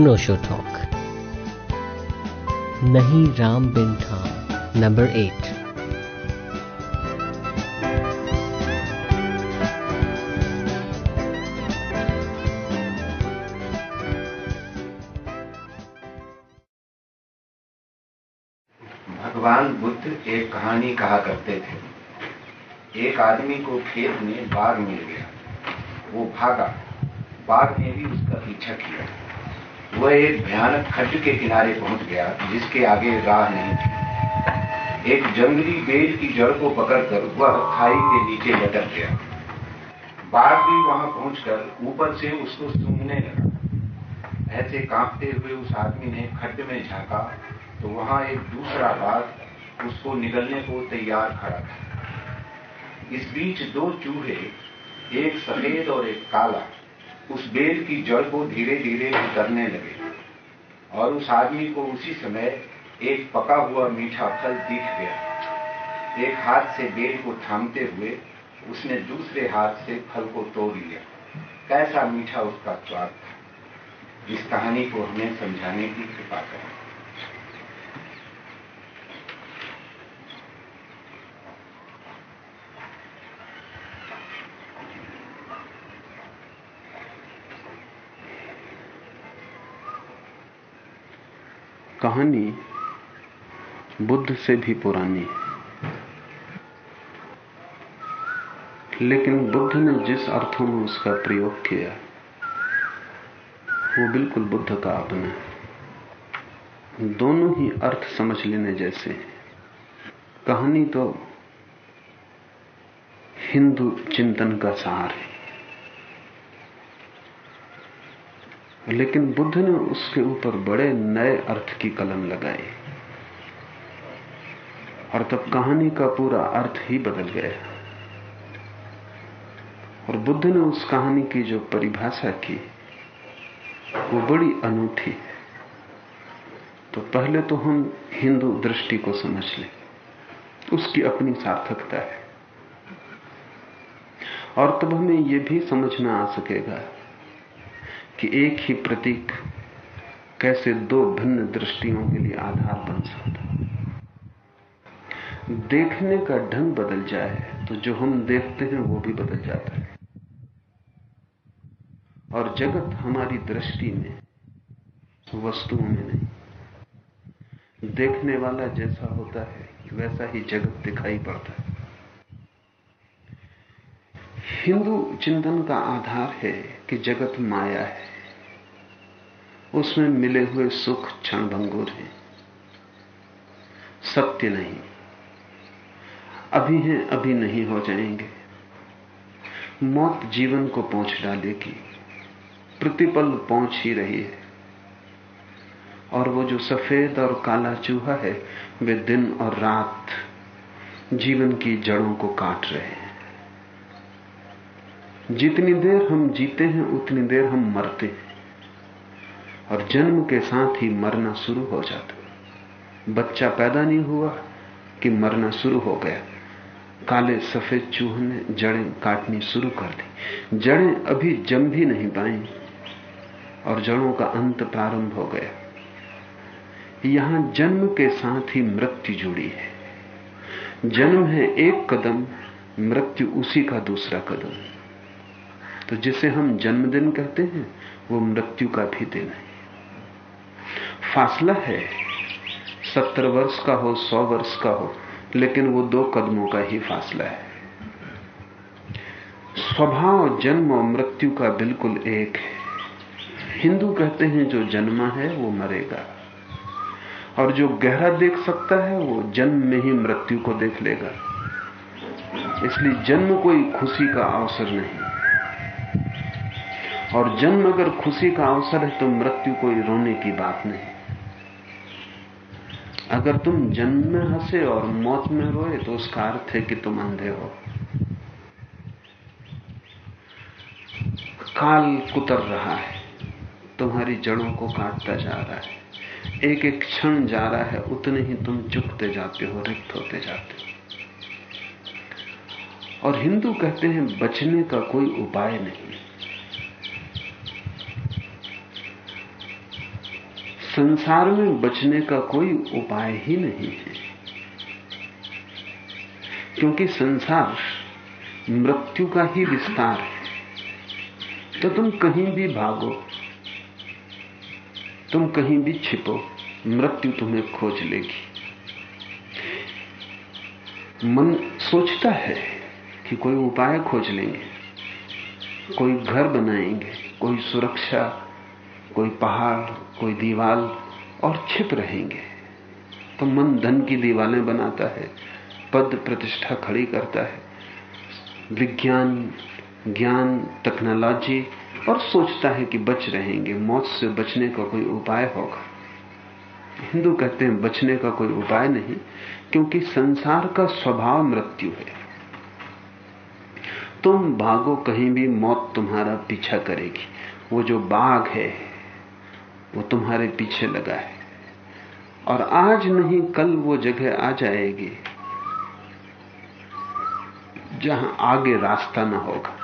अनोशो talk. नहीं राम बिन ठाम number eight. भगवान बुद्ध एक कहानी कहा करते थे। एक आदमी को खेत में बाघ मिल गया। वो भागा। बाघ ने भी उसका पीछा किया। वह एक भयानक खड्ड के किनारे पहुँच गया, जिसके आगे राह नहीं थी। एक जंगली बेल की जड़ को पकड़कर वह खाई के नीचे लटक गया। बाघ भी वहाँ पहुंचकर ऊपर से उसको सूंघने लगा। ऐसे कांपते हुए उस आदमी ने खड्ड में झांका तो वहाँ एक दूसरा बाघ उसको निगलने को तैयार खड़ा था। इस बीच दो चूहे, एक सफ़ेद और एक काला उस बेल की जड़ को धीरे धीरे उतरने लगे। और उस आदमी को उसी समय एक पका हुआ मीठा फल दिख गया। एक हाथ से बेल को थामते हुए उसने दूसरे हाथ से फल को तोड़ लिया। कैसा मीठा उसका स्वाद था। इस कहानी को हमें समझाने की कृपा करें। कहानी बुद्ध से भी पुरानी। है लेकिन बुद्ध ने जिस अर्थों में उसका प्रयोग किया, वो बिल्कुल बुद्ध का अपना है। दोनों ही अर्थ समझ लेने जैसे कहानी तो हिंदू चिंतन का सार है। लेकिन बुद्ध ने उसके ऊपर बड़े नए अर्थ की कलम लगाई। और तब कहानी का पूरा अर्थ ही बदल गया। और बुद्ध ने उस कहानी की जो परिभाषा की, वो बड़ी अनूठी है। तो पहले तो हम हिंदू दृष्टि को समझ लें। उसकी अपनी सार्थकता है। और तब हमें यह भी समझ में आ सकेगा कि एक ही प्रतीक कैसे दो भिन्न दृष्टियों के लिए आधार बन सकता देखने का ढंग बदल जाए तो जो हम देखते हैं वो भी बदल जाता है। और जगत हमारी दृष्टि में, वस्तुओं में नहीं। देखने वाला जैसा होता है वैसा ही जगत दिखाई पड़ता है। हिंदू चिंतन का आधार है कि जगत माया है। उसमें मिले हुए सुख क्षण भंगुर हैं। सत्य नहीं। अभी हैं, अभी नहीं हो जाएँगे। मौत जीवन को पहुँच डालेगी। प्रतिपल पहुँच ही रही है। और वो जो सफ़ेद और काला चूहा है, वे दिन और रात जीवन की जड़ों को काट रहे हैं। जितनी देर हम जीते हैं, उतनी देर हम मरते हैं। और जन्म के साथ ही मरना शुरू हो जाता है। बच्चा पैदा नहीं हुआ कि मरना शुरू हो गया। काले, सफ़ेद चूहे ने जड़ें काटनी शुरू कर दी। जड़ें अभी जम भी नहीं पाई और जड़ों का अंत प्रारंभ हो गया। यहाँ जन्म के साथ ही मृत्यु जुड़ी है। जन्म है एक कदम, मृत्यु उसी का दूसरा कदम। तो जिसे हम जन्मदिन कहते हैं, वो मृत्यु का भी दिन है। फासला है, सत्तर वर्ष का हो, सौ वर्ष का हो, लेकिन वो दो कदमों का ही फासला है। स्वभाव, जन्म और मृत्यु का बिल्कुल एक है। हिंदू कहते हैं, जो जन्मा है, वो मरेगा। और जो गहरा देख सकता है, वो जन्म में ही मृत्यु को देख लेगा। इसलिए जन्म कोई खुशी का अवसर नहीं। और जन्म अगर खुशी का अवसर है तो मृत्यु कोई रोने की बात नहीं। अगर तुम जन्म में हंसे और मौत में रोए तो उसका अर्थ है कि तुम अंधे हो। काल कुतर रहा है, तुम्हारी जड़ों को काटता जा रहा है। एक एक क्षण जा रहा है, उतने ही तुम चुकते जाते हो, रिक्त होते जाते हो। और हिंदू कहते हैं, बचने का कोई उपाय नहीं। संसार में बचने का कोई उपाय ही नहीं है। क्योंकि संसार मृत्यु का ही विस्तार है। तो तुम कहीं भी भागो, तुम कहीं भी छिपो, मृत्यु तुम्हें खोज लेगी। मन सोचता है कि कोई उपाय खोज लेंगे, कोई घर बनाएँगे, कोई सुरक्षा, कोई पहाड़ कोई दीवाल और छिप रहेंगे। तो मन धन की दीवालें बनाता है, पद प्रतिष्ठा खड़ी करता है। विज्ञान, ज्ञान टेक्नोलॉजी और सोचता है कि बच रहेंगे। मौत से बचने का कोई उपाय होगा। हिंदू कहते हैं, बचने का कोई उपाय नहीं, क्योंकि संसार का स्वभाव मृत्यु है। तुम भागो कहीं भी, मौत तुम्हारा पीछा करेगी। वो जो बाघ है वो तुम्हारे पीछे लगा है। और आज नहीं, कल वो जगह आ जाएगी जहाँ आगे रास्ता ना होगा,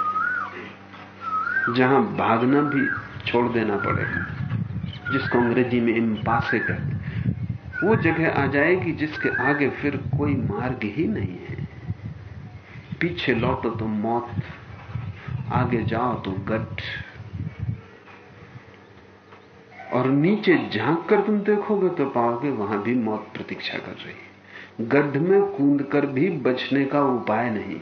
जहाँ भागना भी छोड़ देना पड़ेगा, जिसको अंग्रेज़ी में इम्पासे कहते वो जगह आ जाएगी जिसके आगे फिर कोई मार्ग ही नहीं है। पीछे लौटो तो मौत, आगे जाओ तो गड्ढ। और नीचे झाँक कर तुम देखोगे तो पाओगे वहाँ भी मौत प्रतीक्षा कर रही है। गड्ढ में कूद कर भी बचने का उपाय नहीं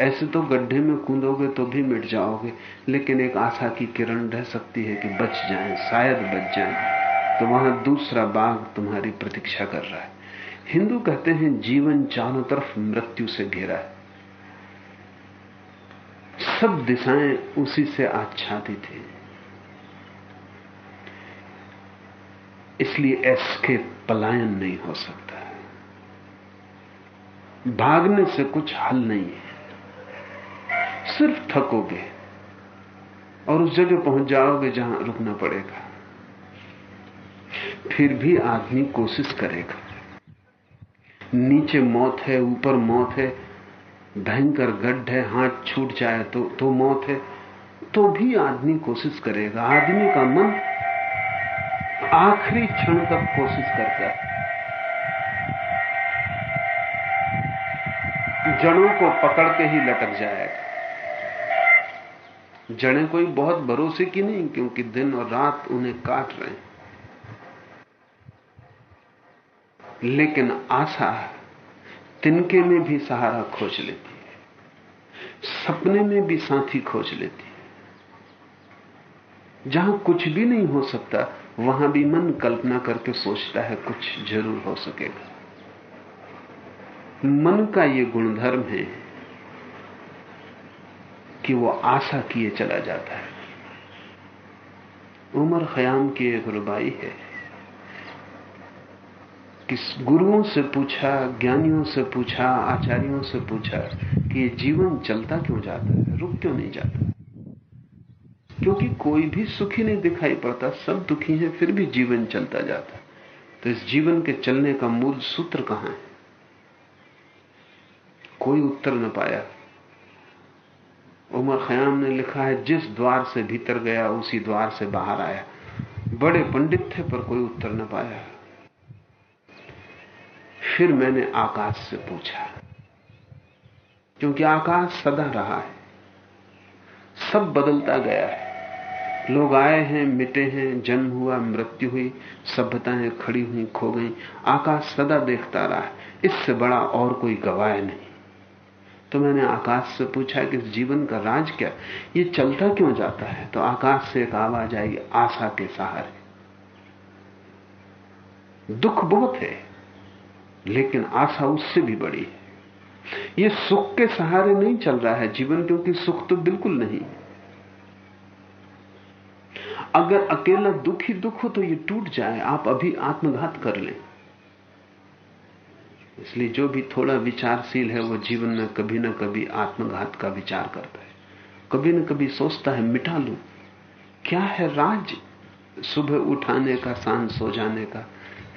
ऐसे तो गड्ढे में कूदोगे तो भी मिट जाओगे, लेकिन एक आशा की किरण रह सकती है कि बच जाए, शायद बच जाए। तो वहाँ दूसरा बाघ तुम्हारी प्रतीक्षा कर रहा है। हिंदू कहते हैं, जीवन चारों तरफ़ मृत्यु से घेरा है। सब दिशाएँ उसी से आच्छादित थे इसलिए एस्केप पलायन नहीं हो सकता है। भागने से कुछ हल नहीं है। सिर्फ़ थकोगे और उस जगह पहुँच जाओगे जहाँ रुकना पड़ेगा। फिर भी आदमी कोशिश करेगा। नीचे मौत है, ऊपर मौत है, भयंकर गड्ढ है, हाथ छूट जाए तो तो मौत है तो भी आदमी कोशिश करेगा। आदमी का मन आखिरी क्षण तक कोशिश करता है। जड़ों को पकड़ के ही लटक जाएगा। जड़ें कोई बहुत भरोसे की नहीं, क्योंकि दिन और रात उन्हें काट रहे हैं। लेकिन आशा तिनके में भी सहारा खोज लेती है, सपने में भी साथी खोज लेती है। जहाँ कुछ भी नहीं हो सकता वहाँ भी मन कल्पना करके सोचता है कुछ ज़रूर हो सकेगा। मन का ये गुणधर्म है कि वो आशा किए चला जाता है। उमर खयाम की एक रुबाई है कि गुरुओं से पूछा, ज्ञानियों से पूछा, आचार्यों से पूछा कि ये जीवन चलता क्यों जाता है, रुक क्यों नहीं जाता? क्योंकि कोई भी सुखी नहीं दिखाई पड़ता, सब दुखी हैं, फिर भी जीवन चलता जाता तो इस जीवन के चलने का मूल सूत्र कहाँ है? कोई उत्तर न पाया। उमर खयाम ने लिखा है, जिस द्वार से भीतर गया, उसी द्वार से बाहर आया। बड़े पंडित थे, पर कोई उत्तर न पाया। फिर मैंने आकाश से पूछा, क्योंकि आकाश सदा रहा है, सब बदलता गया है। लोग आए हैं, मिटे हैं, जन्म हुआ, मृत्यु हुई, सभ्यताएँ खड़ी हुई, खो गई, आकाश सदा देखता रहा है। इससे बड़ा और कोई गवाह नहीं। तो मैंने आकाश से पूछा कि इस जीवन का राज क्या? ये चलता क्यों जाता है? तो आकाश से एक आवाज़ आई, आशा के सहारे। दुख बहुत है, लेकिन आशा उससे भी बड़ी है। ये सुख के सहारे नहीं चल रहा है जीवन, क्योंकि सुख तो बिल्कुल नहीं अगर अकेला दुख ही दुख हो तो ये टूट जाए, आप अभी आत्मघात कर लें। इसलिए जो भी थोड़ा विचारशील है, वो जीवन में कभी ना कभी आत्मघात का विचार करता है। कभी ना कभी सोचता है, मिटा लू। क्या है राज? सुबह उठाने का साँझ सो जाने का।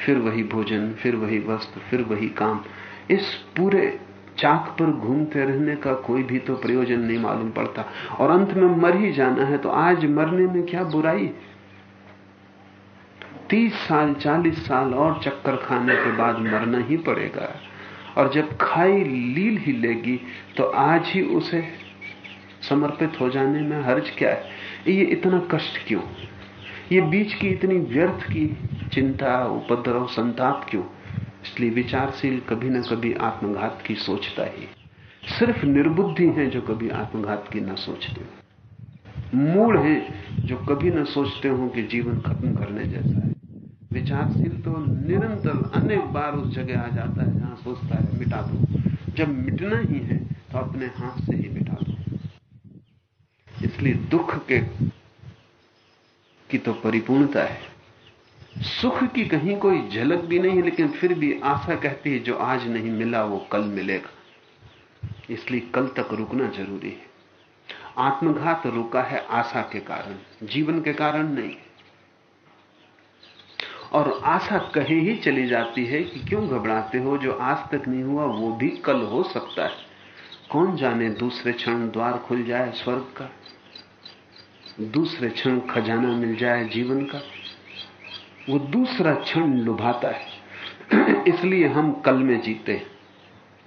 फिर वही भोजन, फिर वही वस्त्र, फिर वही काम। इस पूरे चाक पर घूमते रहने का कोई भी तो प्रयोजन नहीं मालूम पड़ता। और अंत में मर ही जाना है तो आज मरने में क्या बुराई? तीस साल, चालीस साल और चक्कर खाने के बाद मरना ही पड़ेगा। और जब खाई लील ही लेगी तो आज ही उसे समर्पित हो जाने में हर्ज क्या है? ये इतना कष्ट क्यों? ये बीच की इतनी व्यर्थ की चिंता, उपद्रव, संताप क्यों? इसलिए विचारशील कभी ना कभी आत्मघात की सोचता ही सिर्फ़ निर्बुद्धि हैं जो कभी आत्मघात की ना सोचते मूड हैं जो कभी ना सोचते हो कि जीवन खत्म करने जैसा है। विचारशील तो निरंतर अनेक बार उस जगह आ जाता है जहाँ सोचता है, मिटा दो। जब मिटना ही है तो अपने हाथ से ही मिटा दो। इसलिए दुख के की तो परिपूर्णता है। सुख की कहीं कोई झलक भी नहीं, लेकिन फिर भी आशा कहती है, जो आज नहीं मिला, वो कल मिलेगा। इसलिए कल तक रुकना ज़रूरी है। आत्मघात रुका है आशा के कारण, जीवन के कारण नहीं। और आशा कहे ही चली जाती है कि क्यों घबराते हो, जो आज तक नहीं हुआ, वो भी कल हो सकता है। कौन जाने दूसरे क्षण द्वार खुल जाए स्वर्ग का? दूसरे क्षण खजाना मिल जाए जीवन का? वो दूसरा क्षण लुभाता है। इसलिए हम कल में जीते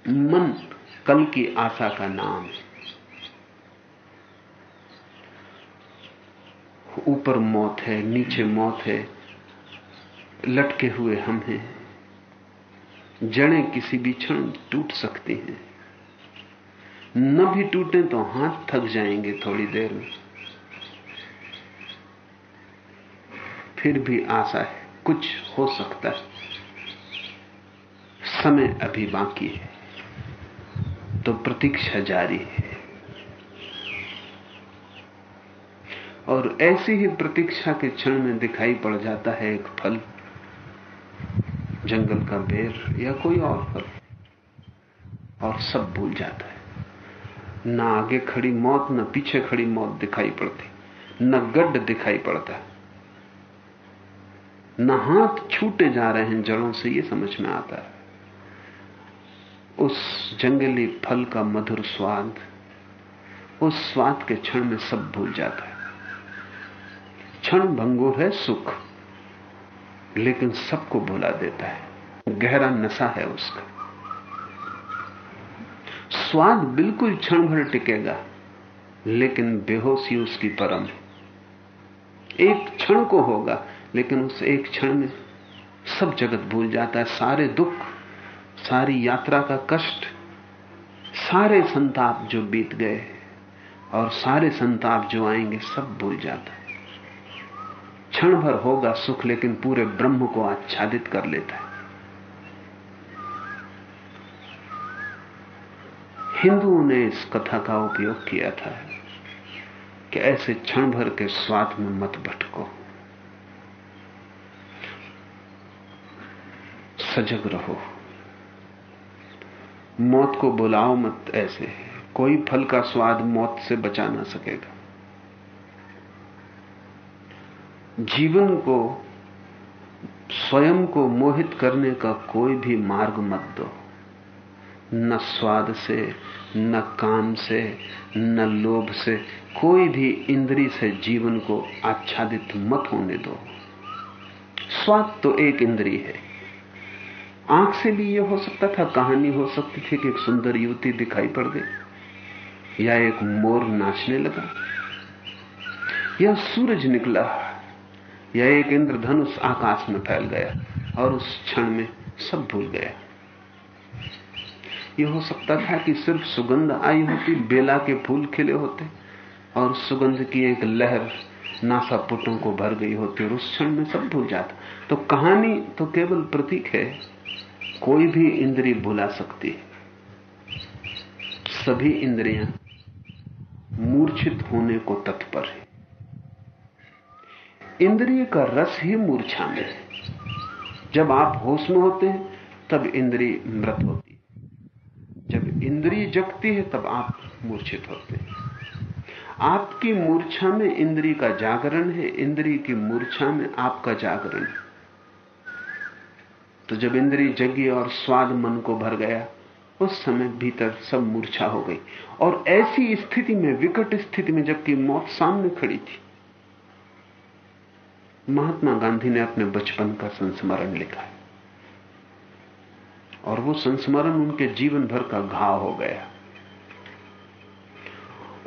मन कल की आशा का नाम है। ऊपर मौत है, नीचे मौत है, लटके हुए हम हैं। जड़ें किसी भी क्षण टूट सकती हैं। न भी टूटे तो हाथ थक जाएँगे थोड़ी देर में। फिर भी आशा है। कुछ हो सकता है। समय अभी बाकी है। तो प्रतीक्षा जारी है। और ऐसी ही प्रतीक्षा के क्षण में दिखाई पड़ जाता है एक फल। जंगल का बेर या कोई और फल। और सब भूल जाता है। ना आगे खड़ी मौत, न पीछे खड़ी मौत दिखाई पड़ती। न गड्ढ दिखाई पड़ता। है न हाथ छूटे जा रहे हैं जड़ों से, ये समझ में आता है। उस जंगली फल का मधुर स्वाद, उस स्वाद के क्षण में सब भूल जाता है। क्षण भंगुर है, सुख, लेकिन सबको भुला देता है। गहरा नशा है उसका। स्वाद बिल्कुल क्षण भर टिकेगा, लेकिन बेहोशी उसकी परम एक क्षण को होगा लेकिन उस एक क्षण में सब जगत भूल जाता है। सारे दुख, सारी यात्रा का कष्ट, सारे संताप जो बीत गए और सारे संताप जो आएँगे सब भूल जाता है। क्षण भर होगा सुख, लेकिन पूरे ब्रह्म को आच्छादित कर लेता है। हिंदुओं ने इस कथा का उपयोग किया था कि ऐसे क्षण भर के स्वाद में मत भटको। सजग रहो। मौत को बुलाओ मत ऐसे। कोई फल का स्वाद मौत से बचा ना सकेगा। जीवन को, स्वयं को मोहित करने का कोई भी मार्ग मत दो। न स्वाद से, न काम से, न लोभ से, कोई भी इंद्री से जीवन को आच्छादित मत होने दो। स्वाद तो एक इंद्री है। आँख से भी यह हो सकता था, कहानी हो सकती थी कि एक सुंदर युवती दिखाई पड़ गई, या एक मोर नाचने लगा, या सूरज निकला, या एक इंद्रधनुष आकाश में फैल गया और उस क्षण में सब भूल गया। यह हो सकता था कि सिर्फ़ सुगंध आई होती, बेला के फूल खिले होते और सुगंध की एक लहर नासा पुटों को भर गई होती और उस क्षण में सब भूल जाता। तो कहानी तो केवल प्रतीक है। कोई भी इंद्री भुला सकती है। सभी इंद्रियाँ मूर्छित होने को तत्पर है। इंद्रिय का रस ही मूर्छा में है। जब आप होश में होते हैं, तब इंद्रिय मृत होती है। जब इंद्रिय जगती है, तब आप मूर्छित होते हैं। आपकी मूर्छा में इंद्री का जागरण है, इंद्री की मूर्छा में आपका जागरण है। तो जब इंद्री जगी और स्वाद मन को भर गया, उस समय भीतर सब मूर्छा हो गई। और ऐसी स्थिति में, विकट स्थिति में जबकि मौत सामने खड़ी थी, महात्मा गांधी ने अपने बचपन का संस्मरण लिखा है। और वो संस्मरण उनके जीवन भर का घाव हो गया।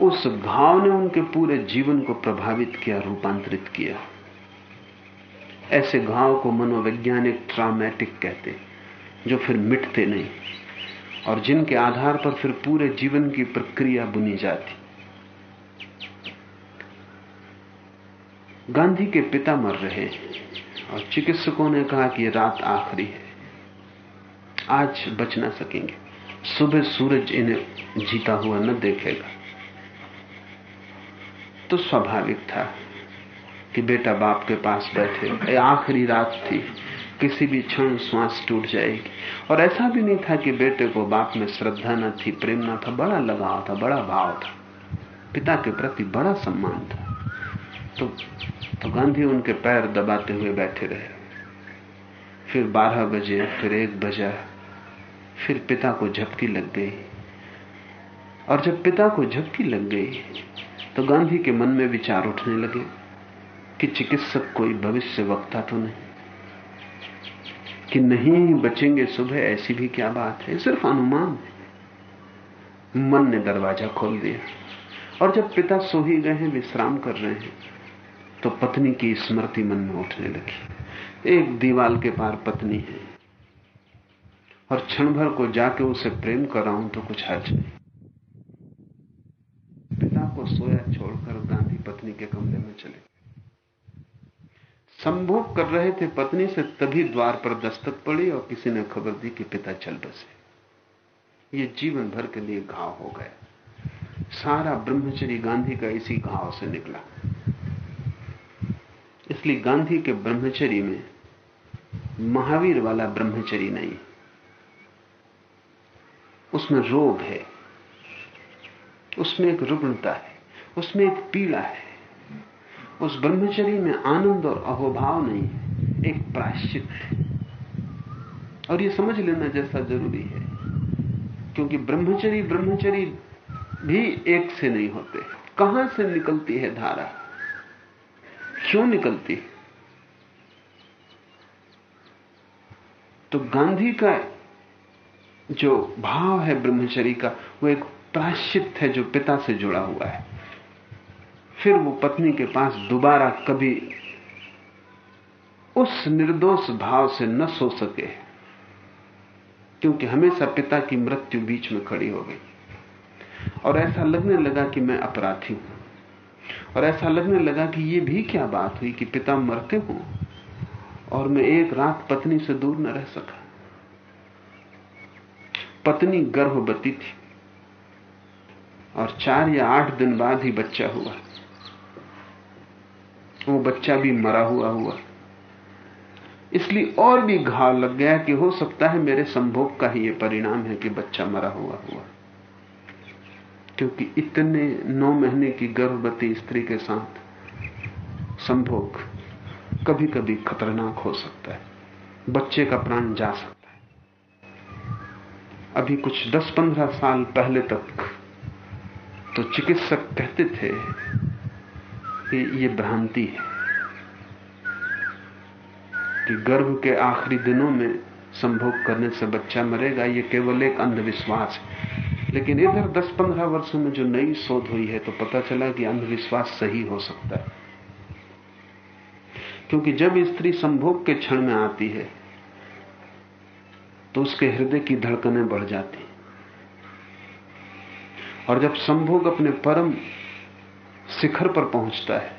उस घाव ने उनके पूरे जीवन को प्रभावित किया, रूपांतरित किया। ऐसे घाव को मनोवैज्ञानिक ट्रामेटिक कहते जो फिर मिटते नहीं। और जिनके आधार पर फिर पूरे जीवन की प्रक्रिया बुनी जाती। गांधी के पिता मर रहे और चिकित्सकों ने कहा कि रात आखिरी है। आज बच ना सकेंगे। सुबह सूरज इन्हें जीता हुआ न देखेगा। तो स्वाभाविक था। कि बेटा बाप के पास बैठे। आखिरी रात थी। किसी भी क्षण श्वास टूट जाएगी। और ऐसा भी नहीं था कि बेटे को बाप में श्रद्धा न थी, प्रेम न था, बड़ा लगाव था, बड़ा भाव था। पिता के प्रति बड़ा सम्मान था। तो तो गांधी उनके पैर दबाते हुए बैठे रहे। फिर बारह बजे, फिर एक बजा, फिर पिता को झपकी लग गई। और जब पिता को झपकी लग गई तो गांधी के मन में विचार उठने लगे। कि चिकित्सक कोई भविष्य वक्ता तो नहीं। कि नहीं बचेंगे सुबह, ऐसी भी क्या बात है? सिर्फ़ अनुमान है। मन ने दरवाज़ा खोल दिया। और जब पिता सो ही गए हैं, विश्राम कर रहे हैं तो पत्नी की स्मृति मन में उठने लगी। एक दीवाल के पार पत्नी है। और क्षण भर को जाके उसे प्रेम कर रहा हूँ तो कुछ हज नहीं। पिता को सोया छोड़कर गांधी पत्नी के कमरे में चले संभोग कर रहे थे पत्नी से, तभी द्वार पर दस्तक पड़ी और किसी ने खबर दी कि पिता चल बसे। ये जीवन भर के लिए घाव हो गया। सारा ब्रह्मचरी गांधी का इसी घाव से निकला। इसलिए गांधी के ब्रह्मचरी में महावीर वाला ब्रह्मचरी नहीं। उसमें रोग है, उसमें एक रुग्णता है, उसमें एक पीड़ा है। उस ब्रह्मचरी में आनंद और अहोभाव नहीं है, एक प्राश्चित है। और ये समझ लेना जैसा ज़रूरी है, क्योंकि ब्रह्मचरी ब्रह्मचरी भी एक से नहीं होते कहाँ से निकलती है धारा? क्यों निकलती है? तो गांधी का जो भाव है ब्रह्मचरी का, वो एक प्राश्चित है जो पिता से जुड़ा हुआ है। फिर वो पत्नी के पास दोबारा कभी उस निर्दोष भाव से न सो सके, क्योंकि हमेशा पिता की मृत्यु बीच में खड़ी हो गई। और ऐसा लगने लगा कि मैं अपराधी हूँ। और ऐसा लगने लगा कि ये भी क्या बात हुई कि पिता मरते हो और मैं एक रात पत्नी से दूर न रह सका। पत्नी गर्भवती थी और चार या आठ दिन बाद ही बच्चा हुआ। वो बच्चा भी मरा हुआ हुआ। इसलिए और भी घाव लग गया कि हो सकता है मेरे संभोग का ही ये परिणाम है कि बच्चा मरा हुआ हुआ। क्योंकि इतने नौ महीने की गर्भवती स्त्री के साथ संभोग कभी कभी खतरनाक हो सकता है। बच्चे का प्राण जा सकता है। अभी कुछ 10-15 साल पहले तक तो चिकित्सक कहते थे कि ये भ्रांति है कि गर्भ के आखिरी दिनों में संभोग करने से बच्चा मरेगा, ये केवल एक अंधविश्वास है। लेकिन इधर 10-15 वर्षों में जो नई शोध हुई है तो पता चला कि अंधविश्वास सही हो सकता है। क्योंकि जब स्त्री संभोग के क्षण में आती है तो उसके हृदय की धड़कनें बढ़ जाती और जब संभोग अपने परम शिखर पर पहुँचता है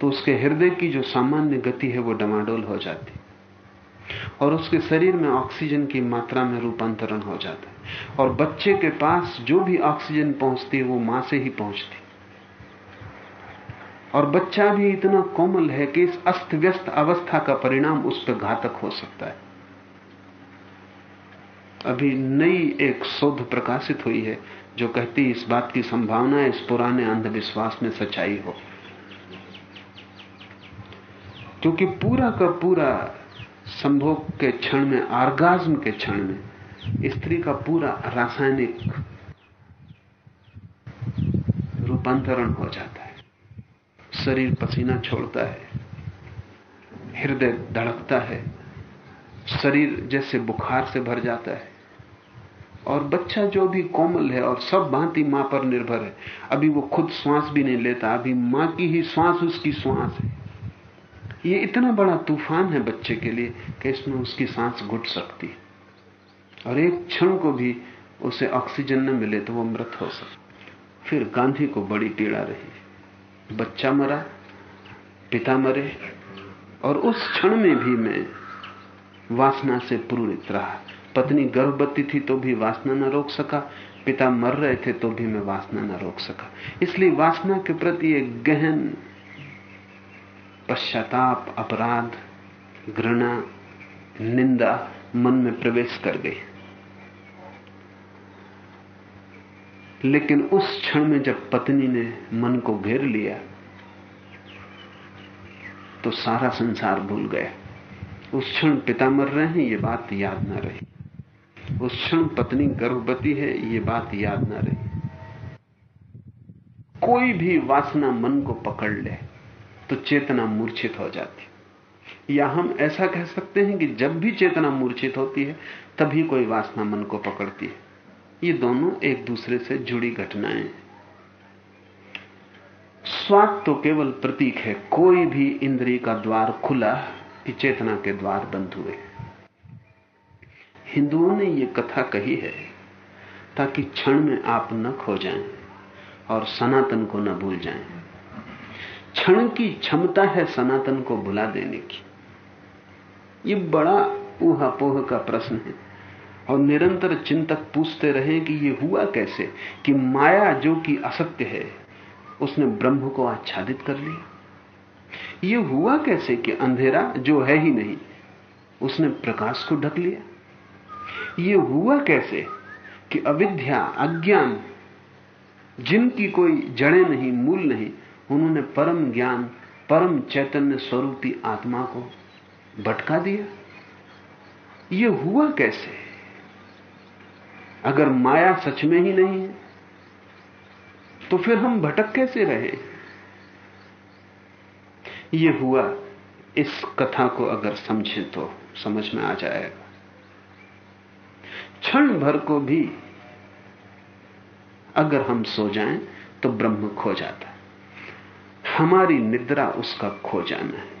तो उसके हृदय की जो सामान्य गति है वो डमाडोल हो जाती और उसके शरीर में ऑक्सीजन की मात्रा में रूपांतरण हो जाता है। और बच्चे के पास जो भी ऑक्सीजन पहुँचती है, वो माँ से ही पहुँचती और बच्चा भी इतना कोमल है कि इस अस्त व्यस्त अवस्था का परिणाम उस पर घातक हो सकता है। अभी नई एक शोध प्रकाशित हुई है जो कहती इस बात की संभावना है, इस पुराने अंधविश्वास में सच्चाई हो। क्योंकि पूरा का पूरा संभोग के क्षण में, आर्गाज्म के क्षण में, स्त्री का पूरा रासायनिक रूपांतरण हो जाता है। शरीर पसीना छोड़ता है, हृदय धड़कता है, शरीर जैसे बुखार से भर जाता है। और बच्चा जो भी कोमल है और सब भांति माँ पर निर्भर है, अभी वो खुद श्वास भी नहीं लेता, अभी माँ की ही श्वास उसकी श्वास है। ये इतना बड़ा तूफ़ान है बच्चे के लिए कि इसमें उसकी सांस घुट सकती है। और एक क्षण को भी उसे ऑक्सीजन न मिले तो वो मृत हो सकता फिर गांधी को बड़ी पीड़ा रही। बच्चा मरा, पिता मरे, और उस क्षण में भी मैं वासना से पूरित रहा। पत्नी गर्भवती थी तो भी वासना न रोक सका, पिता मर रहे थे तो भी मैं वासना न रोक सका। इसलिए वासना के प्रति एक गहन पश्चाताप, अपराध, घृणा, निंदा मन में प्रवेश कर गई। लेकिन उस क्षण में जब पत्नी ने मन को घेर लिया तो सारा संसार भूल गया। उस क्षण पिता मर रहे हैं, ये बात याद ना रही। उस क्षण पत्नी गर्भवती है, ये बात याद ना रही। कोई भी वासना मन को पकड़ ले तो चेतना मूर्छित हो जाती या हम ऐसा कह सकते हैं कि जब भी चेतना मूर्छित होती है, तभी कोई वासना मन को पकड़ती है। ये दोनों एक दूसरे से जुड़ी घटनाएँ हैं। स्वाद तो केवल प्रतीक है, कोई भी इंद्रिय का द्वार खुला कि चेतना के द्वार बंद हुए। हिंदुओं ने यह कथा कही है ताकि क्षण में आप न खो जाएँ और सनातन को न भूल जाएँ। क्षण की क्षमता है सनातन को भुला देने की। ये बड़ा ऊहापोह का प्रश्न है और निरंतर चिंतक पूछते रहे कि ये हुआ कैसे कि माया जो कि असत्य है, उसने ब्रह्म को आच्छादित कर लिया। ये हुआ कैसे कि अंधेरा जो है ही नहीं, उसने प्रकाश को ढक लिया। ये हुआ कैसे कि अविद्या, अज्ञान, जिनकी कोई जड़ें नहीं, मूल नहीं, उन्होंने परम ज्ञान, परम चैतन्य स्वरूपी आत्मा को भटका दिया? ये हुआ कैसे? अगर माया सच में ही नहीं है तो फिर हम भटक कैसे रहे? ये हुआ, इस कथा को अगर समझे तो समझ में आ जाएगा। क्षण भर को भी अगर हम सो जाएँ तो ब्रह्म खो जाता है। हमारी निद्रा उसका खो जाना है।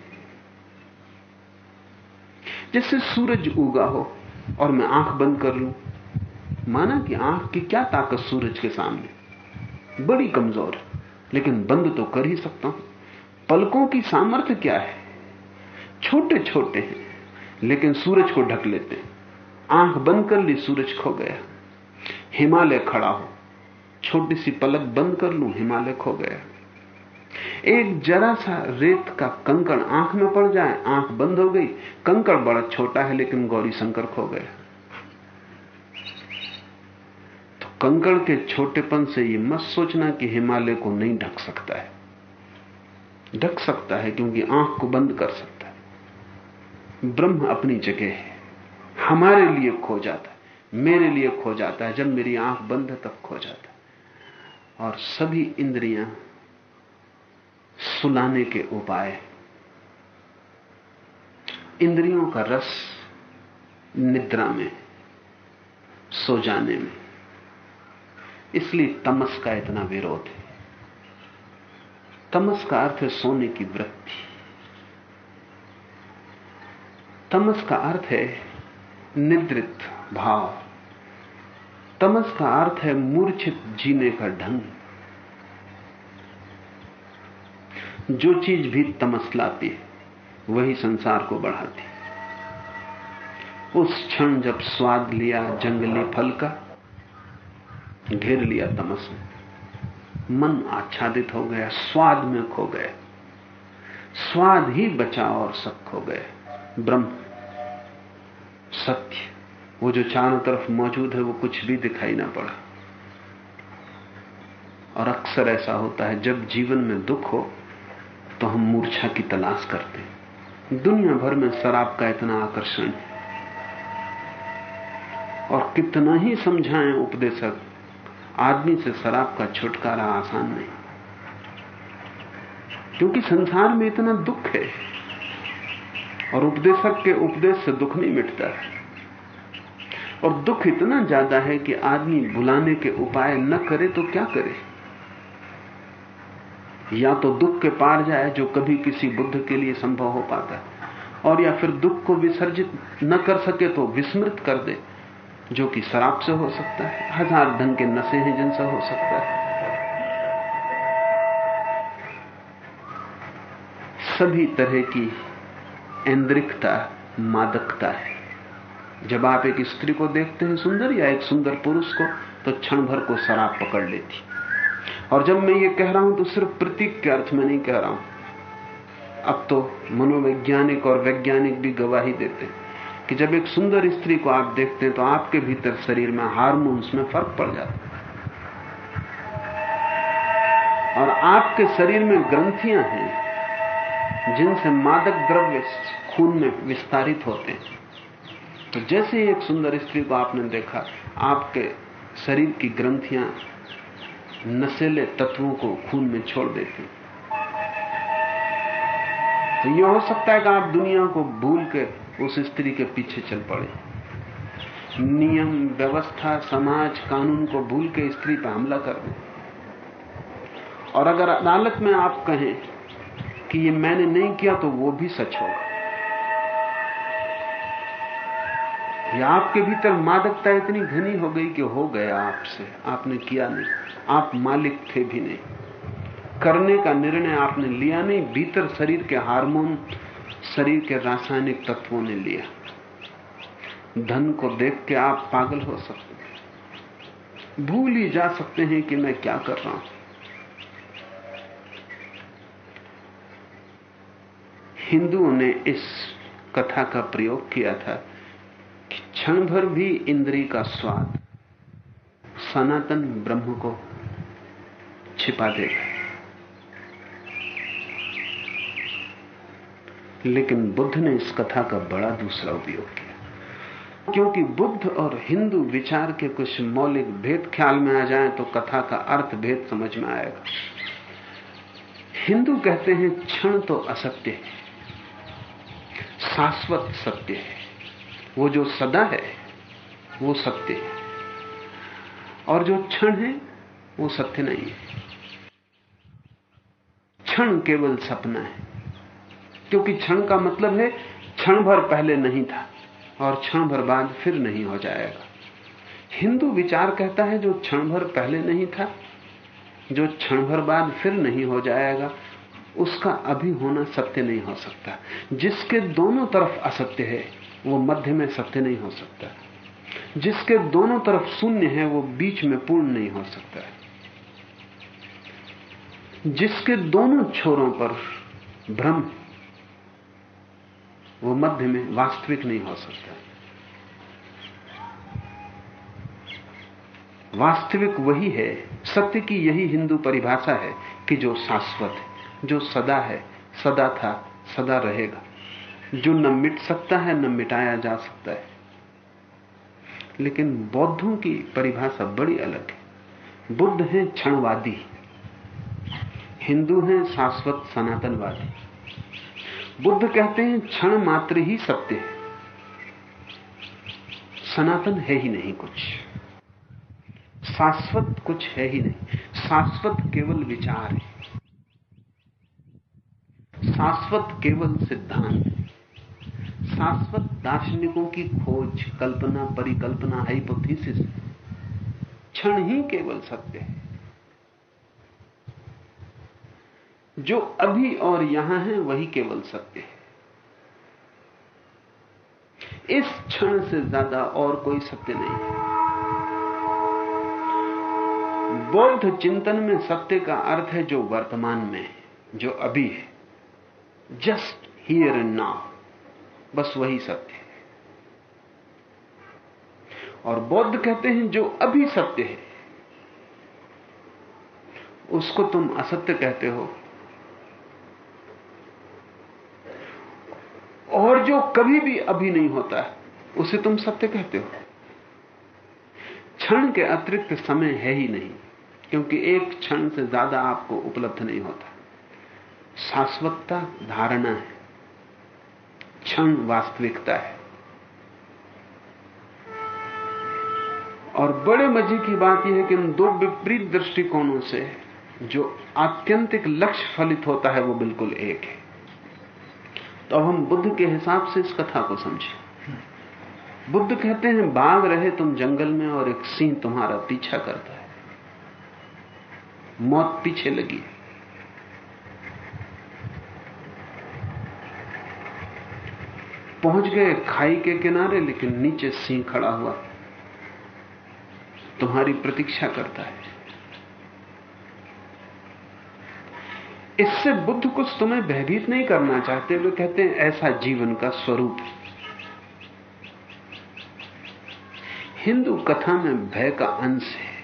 जैसे सूरज उगा हो और मैं आँख बंद कर लूँ, माना कि आँख की क्या ताकत सूरज के सामने? बड़ी कमज़ोर लेकिन बंद तो कर ही सकता हूँ। पलकों की सामर्थ्य क्या है? छोटे छोटे हैं, लेकिन सूरज को ढक लेते हैं। आँख बंद कर ली, सूरज खो गया। हिमालय खड़ा हो। छोटी सी पलक बंद कर लू, हिमालय खो गया। एक जरा सा रेत का कंकड़ आँख में पड़ जाए, आँख बंद हो गई। कंकड़ बड़ा छोटा है, लेकिन गौरी शंकर खो गया तो कंकड़ के छोटेपन से यह मत सोचना कि हिमालय को नहीं ढक सकता है। ढक सकता है क्योंकि आँख को बंद कर सकता है। ब्रह्म अपनी जगह है। हमारे लिए खो जाता है। मेरे लिए खो जाता है। जब मेरी आँख बंद है, तब खो जाता है। और सभी इंद्रियाँ सुलाने के उपाय इंद्रियों का रस निद्रा में, सो जाने में। इसलिए तमस का इतना विरोध है। तमस का अर्थ है सोने की वृत्ति। तमस का अर्थ है निद्रित भाव। तमस का अर्थ है मूर्छित जीने का ढंग। जो चीज़ भी तमस लाती है, वही संसार को बढ़ाती उस क्षण जब स्वाद लिया जंगली फल का, घेर लिया तमस ने मन आच्छादित हो गया, स्वाद में खो गया। स्वाद ही बचा और सब खो गए ब्रह्म सत्य। वो जो चारों तरफ़ मौजूद है, वो कुछ भी दिखाई ना पड़ा। और अक्सर ऐसा होता है, जब जीवन में दुख हो तो हम मूर्छा की तलाश करते हैं। दुनिया भर में शराब का इतना आकर्षण और कितना ही समझाएँ उपदेशक, आदमी से शराब का छुटकारा आसान नहीं। क्योंकि संसार में इतना दुख है। और उपदेशक के उपदेश से दुख नहीं मिटता है। और दुख इतना ज़्यादा है कि आदमी बुलाने के उपाय न करे तो क्या करे? या तो दुख के पार जाए जो कभी किसी बुद्ध के लिए संभव हो पाता है, और या फिर दुख को विसर्जित न कर सके तो विस्मृत कर दे, जो कि शराब से हो सकता है, हज़ार ढंग के नशे हैं जिनसे हो सकता है। सभी तरह की ऐन्द्रिकता मादकता है। जब आप एक स्त्री को देखते हैं सुंदर या एक सुंदर पुरुष को तो क्षण भर को शराब पकड़ लेती। और जब मैं ये कह रहा हूँ तो सिर्फ़ प्रतीक के अर्थ में नहीं कह रहा हूँ। अब तो मनोवैज्ञानिक और वैज्ञानिक भी गवाही देते हैं कि जब एक सुंदर स्त्री को आप देखते हैं तो आपके भीतर शरीर में हार्मोन्स में फ़र्क पड़ जाता है। और आपके शरीर में ग्रंथियाँ हैं जिनसे मादक द्रव्य खून में विस्तारित होते हैं। तो जैसे एक सुंदर स्त्री को आपने देखा, आपके शरीर की ग्रंथियाँ नशेले तत्वों को खून में छोड़ देती तो यह हो सकता है कि आप दुनिया को भूल के उस स्त्री के पीछे चल पड़े। नियम, व्यवस्था, समाज, कानून को भूल के स्त्री पर हमला कर दें। और अगर अदालत में आप कहें कि ये मैंने नहीं किया तो वो भी सच होगा। या आपके भीतर मादकता इतनी घनी हो गई कि हो गया आपसे। आपने किया नहीं। आप मालिक थे भी नहीं। करने का निर्णय आपने लिया नहीं। भीतर शरीर के हार्मोन, शरीर के रासायनिक तत्वों ने लिया। धन को देख के आप पागल हो सकते हैं। भूल ही जा सकते हैं कि मैं क्या कर रहा हूँ। हिंदुओं ने इस कथा का प्रयोग किया था कि क्षण भर भी इंद्री का स्वाद सनातन ब्रह्म को छिपा देगा लेकिन बुद्ध ने इस कथा का बड़ा दूसरा उपयोग किया। क्योंकि बुद्ध और हिंदू विचार के कुछ मौलिक भेद ख्याल में आ जाए तो कथा का अर्थ भेद समझ में आएगा। हिंदू कहते हैं, क्षण तो असत्य है। शाश्वत सत्य है। वो जो सदा है, वो सत्य है। और जो क्षण है, वो सत्य नहीं है। क्षण केवल सपना है। क्योंकि क्षण का मतलब है, क्षण भर पहले नहीं था और क्षण भर बाद फिर नहीं हो जाएगा। हिंदू विचार कहता है, जो क्षण भर पहले नहीं था, जो क्षण भर बाद फिर नहीं हो जाएगा उसका अभी होना सत्य नहीं हो सकता। जिसके दोनों तरफ़ असत्य है, वो मध्य में सत्य नहीं हो सकता। जिसके दोनों तरफ़ शून्य है, वो बीच में पूर्ण नहीं हो सकता। जिसके दोनों छोरों पर भ्रम, वो मध्य में वास्तविक नहीं हो सकता। वास्तविक वही है, सत्य की यही हिंदू परिभाषा है कि जो शाश्वत है। जो सदा है, सदा था, सदा रहेगा। जो न मिट सकता है, न मिटाया जा सकता है। लेकिन बौद्धों की परिभाषा बड़ी अलग है। बुद्ध हैं क्षणवादी, हिंदू हैं शाश्वत सनातनवादी। बुद्ध कहते हैं क्षण मात्र ही सत्य है। सनातन है ही नहीं कुछ। शाश्वत कुछ है ही नहीं। शाश्वत केवल विचार है। शाश्वत केवल सिद्धांत। है शाश्वत दार्शनिकों की खोज, कल्पना, परिकल्पना हाइपोथेसिस क्षण ही केवल सत्य है। जो अभी और यहाँ है, वही केवल सत्य है। इस क्षण से ज़्यादा और कोई सत्य नहीं है। बौद्ध चिंतन में सत्य का अर्थ है जो वर्तमान में है, जो अभी है। जस्ट हियर एंड नाउ बस वही सत्य है। और बौद्ध कहते हैं, जो अभी सत्य है, उसको तुम असत्य कहते हो। और जो कभी भी अभी नहीं होता है उसे तुम सत्य कहते हो। क्षण के अतिरिक्त समय है ही नहीं, क्योंकि एक क्षण से ज़्यादा आपको उपलब्ध नहीं होता। शाश्वतता धारणा है, क्षण वास्तविकता है। और बड़े मज़े की बात यह है कि इन दो विपरीत दृष्टिकोणों से जो आत्यंतिक लक्ष्य फलित होता है वो बिल्कुल एक है। तो अब हम बुद्ध के हिसाब से इस कथा को समझें। बुद्ध कहते हैं बाघ रहे तुम जंगल में और एक सिंह तुम्हारा पीछा करता है। मौत पीछे लगी पहुँच गए खाई के किनारे, लेकिन नीचे सिंह खड़ा हुआ। तुम्हारी प्रतीक्षा करता है। इससे बुद्ध कुछ तुम्हें भयभीत नहीं करना चाहते। वे कहते हैं, ऐसा जीवन का स्वरूप। हिंदू कथा में भय का अंश है।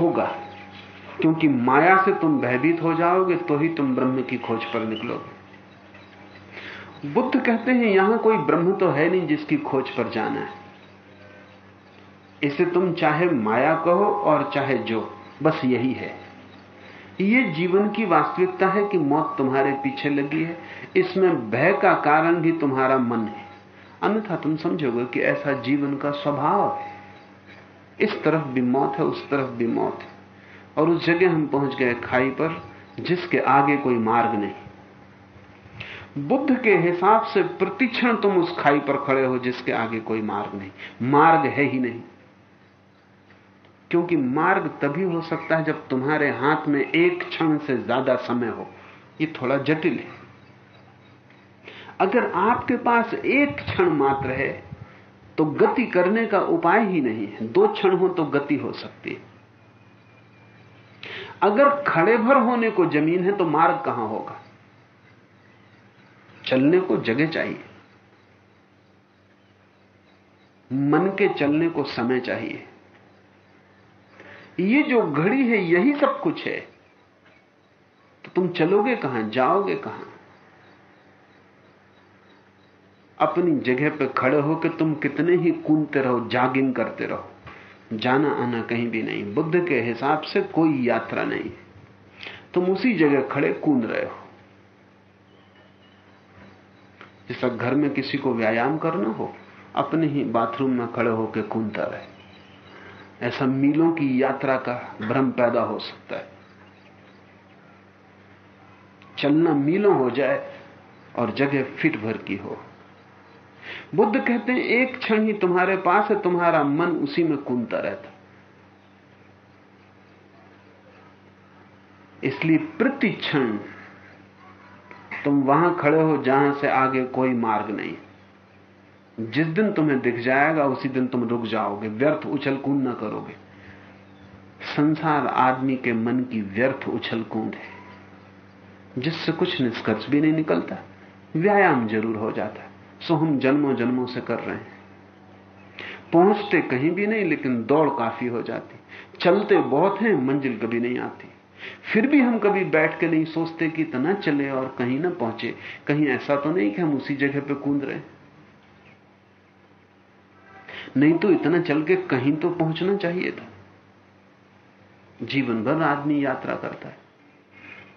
होगा। क्योंकि माया से तुम भयभीत हो जाओगे तो ही तुम ब्रह्म की खोज पर निकलोगे। बुद्ध कहते हैं, यहाँ कोई ब्रह्म तो है नहीं जिसकी खोज पर जाना है। इसे तुम चाहे माया कहो और चाहे जो, बस यही है। ये जीवन की वास्तविकता है कि मौत तुम्हारे पीछे लगी है। इसमें भय का कारण भी तुम्हारा मन है। अन्यथा तुम समझोगे कि ऐसा जीवन का स्वभाव है। इस तरफ़ भी मौत है, उस तरफ़ भी मौत है। और उस जगह हम पहुँच गए खाई पर, जिसके आगे कोई मार्ग नहीं। बुद्ध के हिसाब से प्रतिक्षण तुम उस खाई पर खड़े हो, जिसके आगे कोई मार्ग नहीं। मार्ग है ही नहीं। क्योंकि मार्ग तभी हो सकता है जब तुम्हारे हाथ में एक क्षण से ज़्यादा समय हो। ये थोड़ा जटिल है। अगर आपके पास एक क्षण मात्र है तो गति करने का उपाय ही नहीं है। दो क्षण हो तो गति हो सकती है। अगर खड़े भर होने को ज़मीन है तो मार्ग कहाँ होगा? चलने को जगह चाहिए। मन के चलने को समय चाहिए। ये जो घड़ी है, यही सब कुछ है। तो तुम चलोगे कहाँ? जाओगे कहाँ? अपनी जगह पर खड़े होकर तुम कितने ही कूदते रहो, जागिंग करते रहो। जाना आना कहीं भी नहीं। बुद्ध के हिसाब से कोई यात्रा नहीं। तुम उसी जगह खड़े कूद रहे हो। जैसा घर में किसी को व्यायाम करना हो, अपने ही बाथरूम में खड़े होकर कूदता रहे। ऐसा मीलों की यात्रा का भ्रम पैदा हो सकता है। चलना मीलों हो जाए और जगह फिट भर की हो। बुद्ध कहते हैं, एक क्षण ही तुम्हारे पास है, तुम्हारा मन उसी में कूदता रहता इसलिए प्रति क्षण तुम वहाँ खड़े हो जहाँ से आगे कोई मार्ग नहीं जिस दिन तुम्हें दिख जाएगा, उसी दिन तुम रुक जाओगे, व्यर्थ उछल कूद ना करोगे। संसार आदमी के मन की व्यर्थ उछल कूद है, जिससे कुछ निष्कर्ष भी नहीं निकलता, व्यायाम ज़रूर हो जाता सो हम जन्मों जन्मों से कर रहे हैं। पहुँचते कहीं भी नहीं, लेकिन दौड़ काफ़ी हो जाती। चलते बहुत हैं, मंजिल कभी नहीं आती। फिर भी हम कभी बैठ के नहीं सोचते कि इतना चले और कहीं ना पहुँचे। कहीं ऐसा तो नहीं कि हम उसी जगह पे कूद रहे। नहीं तो इतना चल के कहीं तो पहुँचना चाहिए था। जीवन भर आदमी यात्रा करता है।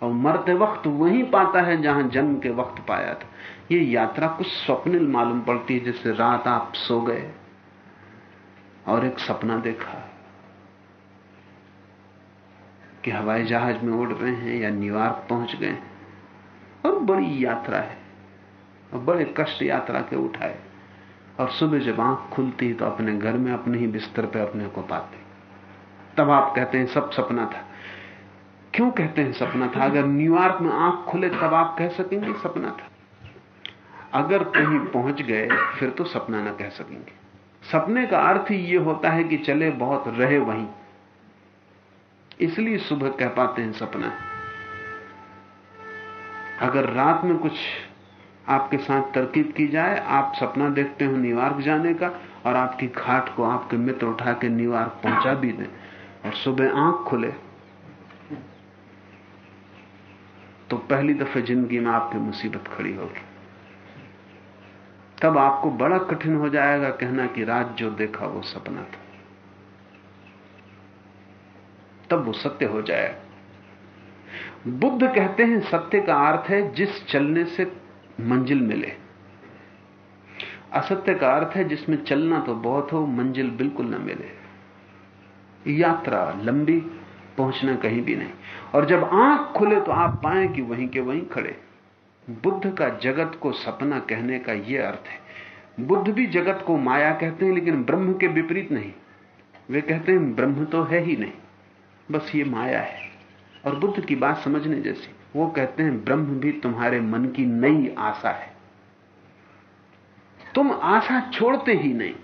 और मरते वक्त वहीं पाता है जहाँ जन्म के वक्त पाया था। ये यात्रा कुछ स्वप्निल मालूम पड़ती है, जैसे रात आप सो गए और एक सपना देखा कि हवाई जहाज़ में उड़ रहे हैं या न्यूयॉर्क पहुँच गए और बड़ी यात्रा है और बड़े कष्ट यात्रा के उठाए और सुबह जब आँख खुलती तो अपने घर में अपने ही बिस्तर पे अपने को पाते। तब आप कहते हैं सब सपना था। क्यों कहते हैं सपना था? अगर न्यूयॉर्क में आँख खुले तब आप कह सकेंगे सपना था। अगर कहीं पहुँच गए, फिर तो सपना ना कह सकेंगे। सपने का अर्थ ही यह होता है कि चले बहुत रहे वहीं। इसलिए सुबह कह पाते हैं सपना। अगर रात में कुछ आपके साथ तरकीब की जाए, आप सपना देखते हो न्यूयॉर्क जाने का, और आपकी खाट को आपके मित्र उठा के न्यूयॉर्क पहुँचा भी दें, और सुबह आँख खुले तो पहली दफे ज़िंदगी में आपकी मुसीबत खड़ी होगी। तब आपको बड़ा कठिन हो जाएगा कहना कि रात जो देखा वो सपना था। तब वो सत्य हो जाएगा। बुद्ध कहते हैं सत्य का अर्थ है जिस चलने से मंजिल मिले। असत्य का अर्थ है जिसमें चलना तो बहुत हो, मंजिल बिल्कुल न मिले। यात्रा लंबी, पहुँचना कहीं भी नहीं। और जब आँख खुले तो आप पाए कि वहीं के वहीं खड़े। बुद्ध का जगत को सपना कहने का यह अर्थ है। बुद्ध भी जगत को माया कहते हैं, लेकिन ब्रह्म के विपरीत नहीं। वे कहते हैं, ब्रह्म तो है ही नहीं, बस ये माया है। और बुद्ध की बात समझने जैसी, वो कहते हैं, ब्रह्म भी तुम्हारे मन की नई आशा है। तुम आशा छोड़ते ही नहीं।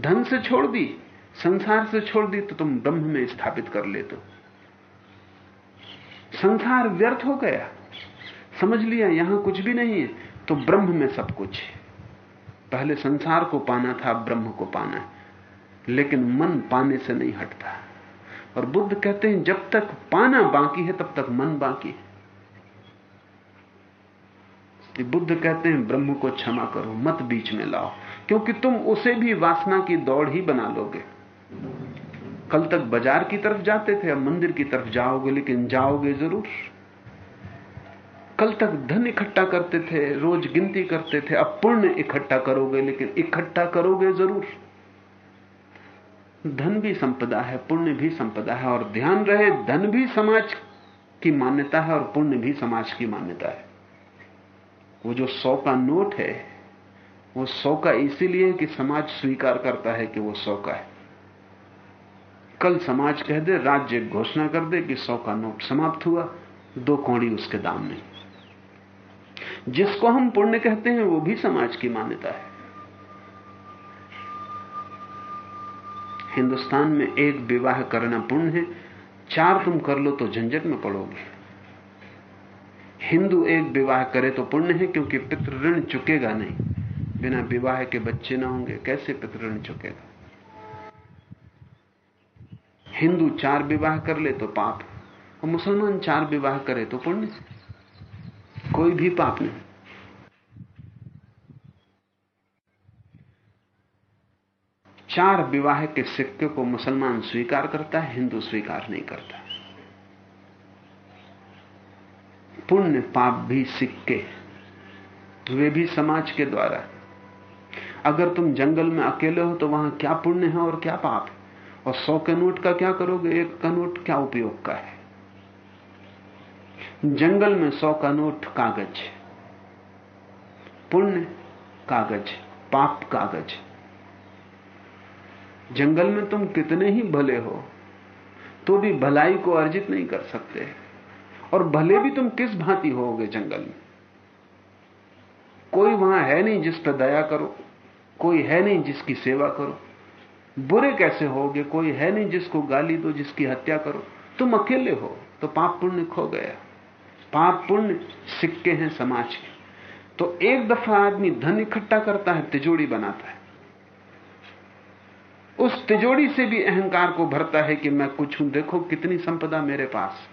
धन से छोड़ दी, संसार से छोड़ दी तो तुम ब्रह्म में स्थापित कर लेते हो। संसार व्यर्थ हो गया। समझ लिया, यहाँ कुछ भी नहीं है तो ब्रह्म में सब कुछ है। पहले संसार को पाना था ब्रह्म को पाना है। लेकिन मन पाने से नहीं हटता। और बुद्ध कहते हैं, जब तक पाना बाकी है, तब तक मन बाकी है। बुद्ध कहते हैं, ब्रह्म को क्षमा करो, मत बीच में लाओ। क्योंकि तुम उसे भी वासना की दौड़ ही बना लोगे। कल तक बाज़ार की तरफ़ जाते थे, अब मंदिर की तरफ़ जाओगे, लेकिन जाओगे ज़रूर। कल तक धन इकट्ठा करते थे, रोज गिनती करते थे, अब पुण्य इकट्ठा करोगे, लेकिन इकट्ठा करोगे ज़रूर। धन भी संपदा है, पुण्य भी संपदा है, और ध्यान रहे, धन भी समाज की मान्यता है, और पुण्य भी समाज की मान्यता है। वो जो सौ का नोट है, वो सौ का इसीलिए कि समाज स्वीकार करता है कि वो सौ का है। कल समाज कह दे, राज्य घोषणा कर दे कि सौ का नोट समाप्त हुआ, दो कौड़ी उसके दाम नहीं। जिसको हम पुण्य कहते हैं, वो भी समाज की मान्यता है। हिंदुस्तान में एक विवाह करना पुण्य है, चार तुम कर लो तो झंझट में पड़ोगे। हिंदू एक विवाह करे तो पुण्य है, क्योंकि पितृ ऋण चुकेगा नहीं। बिना विवाह के बच्चे ना होंगे, कैसे पितृ ऋण चुकेगा? हिंदू चार विवाह कर ले तो पाप और मुसलमान चार विवाह करे तो पुण्य कोई भी पाप नहीं। चार विवाह के सिक्के को मुसलमान स्वीकार करता है, हिंदू स्वीकार नहीं करता। पुण्य पाप भी सिक्के, वे भी समाज के द्वारा। अगर तुम जंगल में अकेले हो तो वहाँ क्या पुण्य है और क्या पाप है? और सौ के नोट का क्या करोगे? एक का नोट क्या उपयोग का है? जंगल में सौ का नोट कागज़ पुण्य कागज़, पाप कागज़। जंगल में तुम कितने ही भले हो तो भी भलाई को अर्जित नहीं कर सकते। और भले भी तुम किस भांति होगे जंगल में, कोई वहाँ है नहीं जिस पर दया करो, कोई है नहीं जिसकी सेवा करो। बुरे कैसे होगे, कोई है नहीं जिसको गाली दो, जिसकी हत्या करो। तुम अकेले हो तो पाप पुण्य खो गया। पाप पुण्य सिक्के हैं समाज के। तो एक दफ़ा आदमी धन इकट्ठा करता है तिजोड़ी बनाता है। उस तिजोड़ी से भी अहंकार को भरता है कि मैं कुछ हूँ, देखो कितनी संपदा मेरे पास।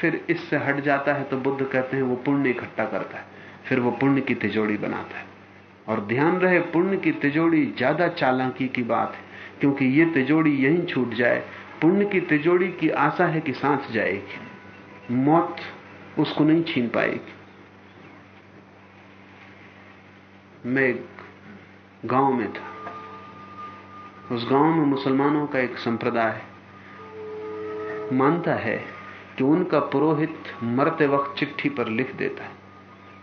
फिर इससे हट जाता है तो बुद्ध कहते हैं, वो पुण्य इकट्ठा करता है। फिर वो पुण्य की तिजोड़ी बनाता है। और ध्यान रहे, पुण्य की तिजोड़ी ज़्यादा चालाकी की बात है, क्योंकि ये तिजोड़ी यहीं छूट जाए। पुण्य की तिजोड़ी की आशा है कि सांस जाएगी। मौत उसको नहीं छीन पाएगी। मैं एक गाँव में था। उस गाँव में मुसलमानों का एक संप्रदाय मानता है कि उनका पुरोहित मरते वक्त चिट्ठी पर लिख देता है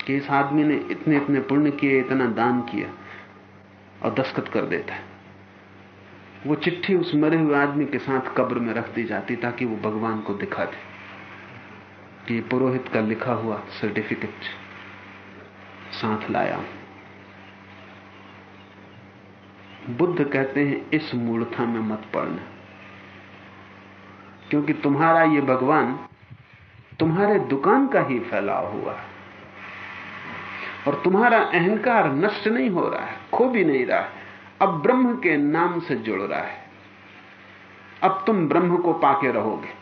कि इस आदमी ने इतने इतने पुण्य किए, इतना दान किया और दस्खत कर देता है। वो चिट्ठी उस मरे हुए आदमी के साथ कब्र में रख दी जाती ताकि वो भगवान को दिखा दे। कि पुरोहित का लिखा हुआ सर्टिफिकेट साथ लाया। बुद्ध कहते हैं, इस मूर्था में मत पड़ना, क्योंकि तुम्हारा ये भगवान तुम्हारे दुकान का ही फैलाव हुआ है और तुम्हारा अहंकार नष्ट नहीं हो रहा है, खो भी नहीं रहा है। अब ब्रह्म के नाम से जुड़ रहा है। अब तुम ब्रह्म को पाके रहोगे।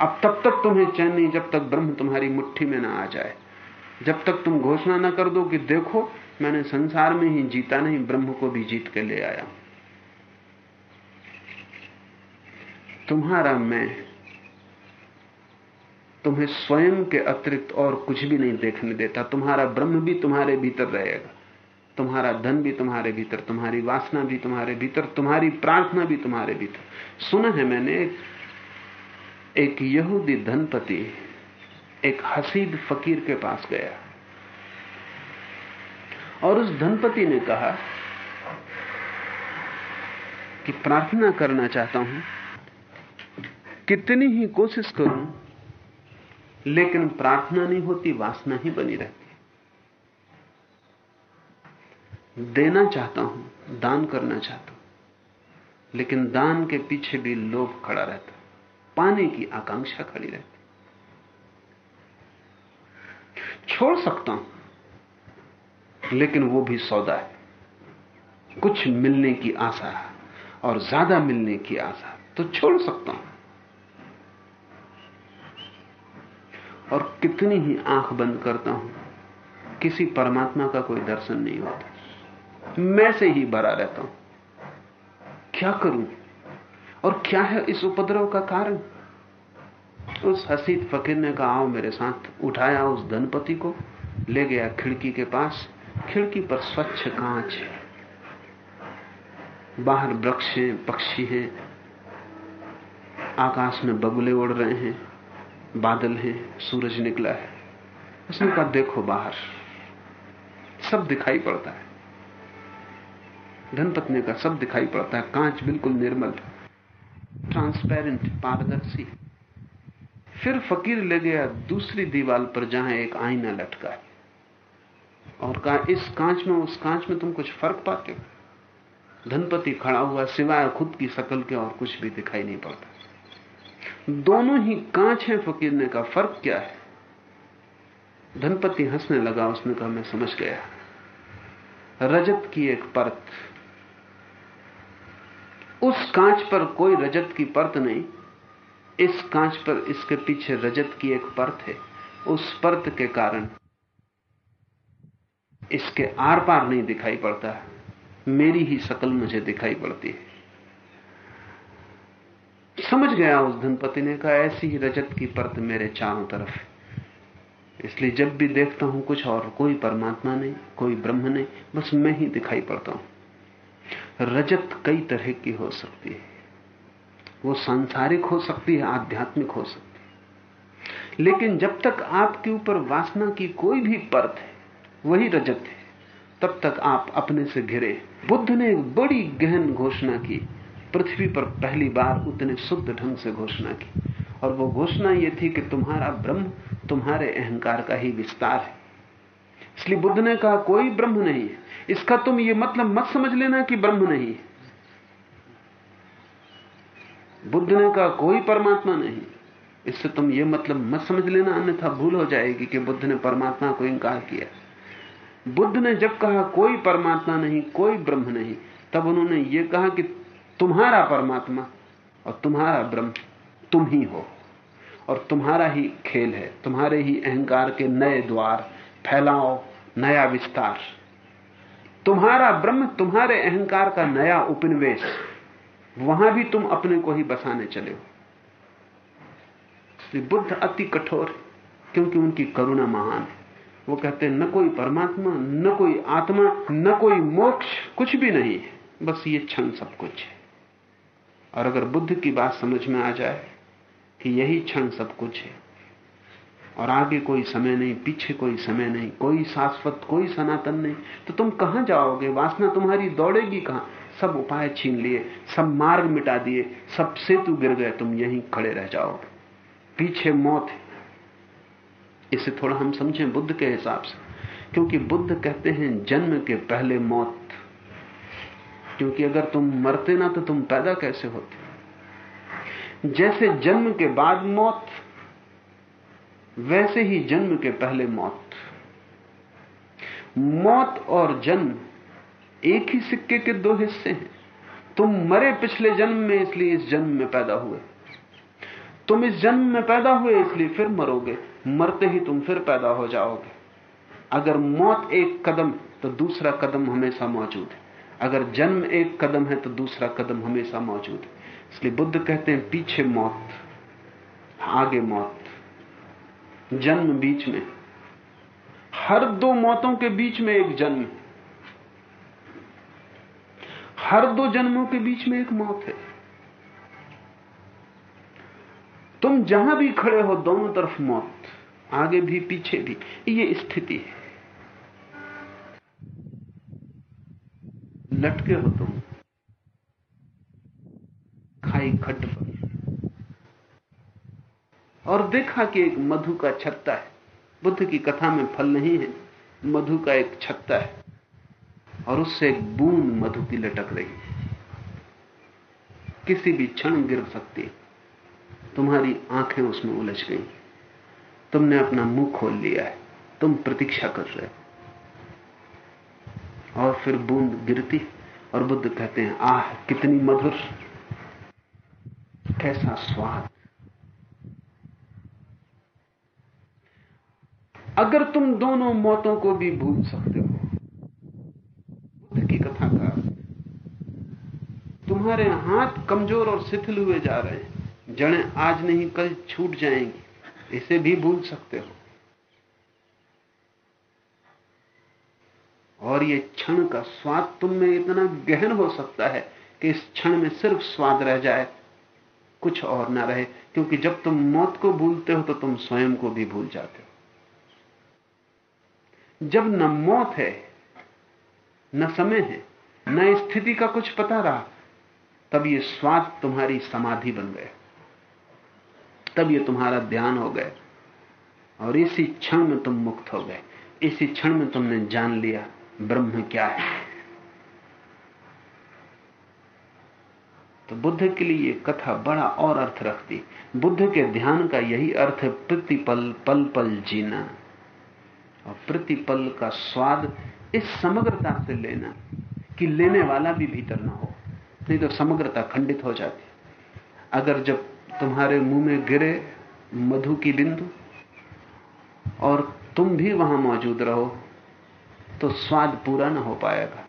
अब तब तक तुम्हें चैन नहीं, जब तक ब्रह्म तुम्हारी मुट्ठी में ना आ जाए। जब तक तुम घोषणा ना कर दो कि देखो, मैंने संसार में ही जीता नहीं, ब्रह्म को भी जीत के ले आया। तुम्हारा मैं तुम्हें स्वयं के अतिरिक्त और कुछ भी नहीं देखने देता। तुम्हारा ब्रह्म भी तुम्हारे भीतर रहेगा। तुम्हारा धन भी तुम्हारे भीतर, तुम्हारी वासना भी तुम्हारे भीतर, तुम्हारी प्रार्थना भी तुम्हारे भीतर। सुना है मैंने एक यहूदी धनपति एक हसीद फकीर के पास गया। और उस धनपति ने कहा कि प्रार्थना करना चाहता हूँ। कितनी ही कोशिश करूँ, लेकिन प्रार्थना नहीं होती, वासना ही बनी रहती देना चाहता हूँ, दान करना चाहता हूँ, लेकिन दान के पीछे भी लोभ खड़ा रहता पाने की आकांक्षा खड़ी रहती छोड़ सकता हूँ, लेकिन वो भी सौदा है। कुछ मिलने की आशा है और ज़्यादा मिलने की आशा तो छोड़ सकता हूँ। और कितनी ही आँख बंद करता हूँ, किसी परमात्मा का कोई दर्शन नहीं होता। मैं से ही भरा रहता हूँ। क्या करूँ? और क्या है इस उपद्रव का कारण? उस हसीद फकीर ने कहा, आओ मेरे साथ, उठाया उस धनपति को, ले गया खिड़की के पास। खिड़की पर स्वच्छ कांच है। बाहर वृक्ष हैं, पक्षी हैं। आकाश में बगुले उड़ रहे हैं। बादल हैं, सूरज निकला है। उसने कहा, देखो बाहर। सब दिखाई पड़ता है। धनपत्नी का सब दिखाई पड़ता है। कांच बिल्कुल निर्मल ट्रांसपेरेंट पारदर्शी फिर फकीर ले गया दूसरी दीवार पर जहाँ एक आईना लटका है। और कहा, इस कांच में, उस कांच में तुम कुछ फ़र्क पाते हो? धनपति खड़ा हुआ सिवाय खुद की शकल के और कुछ भी दिखाई नहीं पड़ता। दोनों ही कांच हैं, फकीर ने कहा, फ़र्क क्या है? धनपति हंसने लगा, उसने कहा, मैं समझ गया। रजत की एक परत उस कांच पर कोई रजत की परत नहीं। इस कांच पर इसके पीछे रजत की एक परत है। उस परत के कारण इसके आर पार नहीं दिखाई पड़ता। मेरी ही शकल मुझे दिखाई पड़ती है। समझ गया उस धनपति ने कहा, ऐसी ही रजत की परत मेरे चारों तरफ़ है। इसलिए जब भी देखता हूँ कुछ और, कोई परमात्मा नहीं, कोई ब्रह्म नहीं, बस मैं ही दिखाई पड़ता हूँ। रजत कई तरह की हो सकती है। वो सांसारिक हो सकती है, आध्यात्मिक हो सकती है। लेकिन जब तक आपके ऊपर वासना की कोई भी परत है, वही रजत है। तब तक आप अपने से घिरे बुद्ध ने एक बड़ी गहन घोषणा की। पृथ्वी पर पहली बार उतने शुद्ध ढंग से घोषणा की। और वो घोषणा ये थी कि तुम्हारा ब्रह्म तुम्हारे अहंकार का ही विस्तार है। इसलिए बुद्ध ने कहा, कोई ब्रह्म नहीं है। इसका तुम ये मतलब मत समझ लेना कि ब्रह्म नहीं बुद्ध ने कहा कोई परमात्मा नहीं। इससे तुम ये मतलब मत समझ लेना, अन्यथा भूल हो जाएगी कि बुद्ध ने परमात्मा को इंकार किया। बुद्ध ने जब कहा कोई परमात्मा नहीं, कोई ब्रह्म नहीं, तब उन्होंने ये कहा कि तुम्हारा परमात्मा और तुम्हारा ब्रह्म तुम ही हो। और तुम्हारा ही खेल है, तुम्हारे ही अहंकार के नए द्वार, फैलाओ, नया विस्तार। तुम्हारा ब्रह्म, तुम्हारे अहंकार का नया उपनिवेश। वहाँ भी तुम अपने को ही बसाने चले हो। बुद्ध अति कठोर है, क्योंकि उनकी करुणा महान है। वो कहते हैं, न कोई परमात्मा, न कोई आत्मा, न कोई मोक्ष, कुछ भी नहीं है। बस ये क्षण सब कुछ है। और अगर बुद्ध की बात समझ में आ जाए कि यही क्षण सब कुछ है और आगे कोई समय नहीं, पीछे कोई समय नहीं, कोई शाश्वत, कोई सनातन नहीं। तो तुम कहाँ जाओगे? वासना तुम्हारी दौड़ेगी कहाँ? सब उपाय छीन लिए, सब मार्ग मिटा दिए, सब सेतु गिर गए, तुम यहीं खड़े रह जाओगे। पीछे मौत है। इसे थोड़ा हम समझें बुद्ध के हिसाब से, क्योंकि बुद्ध कहते हैं, जन्म के पहले मौत। क्योंकि अगर तुम मरते ना तो तुम पैदा कैसे होते? जैसे जन्म के बाद मौत वैसे ही जन्म के पहले मौत। मौत और जन्म एक ही सिक्के के दो हिस्से हैं। तुम मरे पिछले जन्म में इसलिए इस जन्म में पैदा हुए। तुम इस जन्म में पैदा हुए इसलिए फिर मरोगे। मरते ही तुम फिर पैदा हो जाओगे। अगर मौत एक कदम तो दूसरा कदम हमेशा मौजूद है। अगर जन्म एक कदम है तो दूसरा कदम हमेशा मौजूद है। इसलिए बुद्ध कहते हैं, पीछे मौत, आगे मौत। जन्म बीच में। हर दो मौतों के बीच में एक जन्म। हर दो जन्मों के बीच में एक मौत है। तुम जहाँ भी खड़े हो, दोनों तरफ़ मौत, आगे भी, पीछे भी, ये स्थिति है। लटके हो तुम। खाई खट पर। और देखा कि एक मधु का छत्ता है। बुद्ध की कथा में फल नहीं है, मधु का एक छत्ता है और उससे एक बूंद मधु की लटक रही है। किसी भी क्षण गिर सकती है। तुम्हारी आँखें उसमें उलझ गई। तुमने अपना मुँह खोल लिया है। तुम प्रतीक्षा कर रहे हो। और फिर बूंद गिरती और बुद्ध कहते हैं, आह, कितनी मधुर। कैसा स्वाद अगर तुम दोनों मौतों को भी भूल सकते हो, बुद्ध की कथा का तुम्हारे हाथ कमज़ोर और शिथिल हुए जा रहे हैं। जड़ें आज नहीं, कल छूट जाएँगी। इसे भी भूल सकते हो। और ये क्षण का स्वाद तुम में इतना गहन हो सकता है कि इस क्षण में सिर्फ़ स्वाद रह जाए, कुछ और ना रहे, क्योंकि जब तुम मौत को भूलते हो तो तुम स्वयं को भी भूल जाते हो। जब न मौत है, न समय है, न स्थिति का कुछ पता रहा, तब ये स्वाद तुम्हारी समाधि बन गया। तब ये तुम्हारा ध्यान हो गया। और इसी क्षण में तुम मुक्त हो गए। इसी क्षण में तुमने जान लिया, ब्रह्म क्या है। तो बुद्ध के लिए ये कथा बड़ा और अर्थ रखती। बुद्ध के ध्यान का यही अर्थ है, प्रतिपल, पल पल जीना। और प्रतिपल का स्वाद इस समग्रता से लेना कि लेने वाला भी भीतर ना हो, नहीं तो समग्रता खंडित हो जाती। अगर जब तुम्हारे मुँह में गिरे मधु की बिंदु और तुम भी वहाँ मौजूद रहो तो स्वाद पूरा ना हो पाएगा।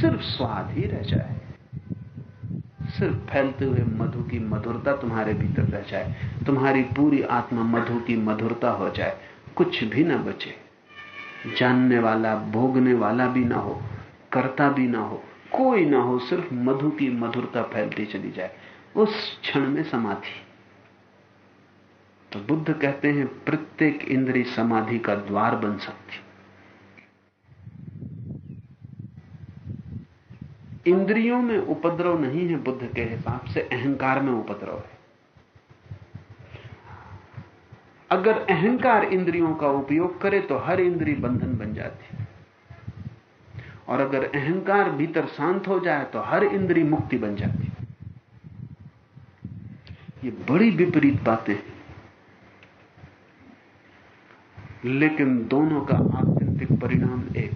सिर्फ़ स्वाद ही रह जाए। सिर्फ़ फैलते हुए मधु की मधुरता तुम्हारे भीतर रह जाए, तुम्हारी पूरी आत्मा मधु की मधुरता हो जाए, कुछ भी ना बचे। जानने वाला, भोगने वाला भी ना हो, करता भी ना हो, कोई ना हो, सिर्फ़ मधु की मधुरता फैलती चली जाए, उस क्षण में समाधि। तो बुद्ध कहते हैं, प्रत्येक इंद्री समाधि का द्वार बन सकती। इंद्रियों में उपद्रव नहीं है बुद्ध के हिसाब से, अहंकार में उपद्रव है। अगर अहंकार इंद्रियों का उपयोग करे तो हर इंद्री बंधन बन जाती है। और अगर अहंकार भीतर शांत हो जाए तो हर इंद्री मुक्ति बन जाती है। ये बड़ी विपरीत बातें हैं। लेकिन दोनों का आत्यंतिक परिणाम एक।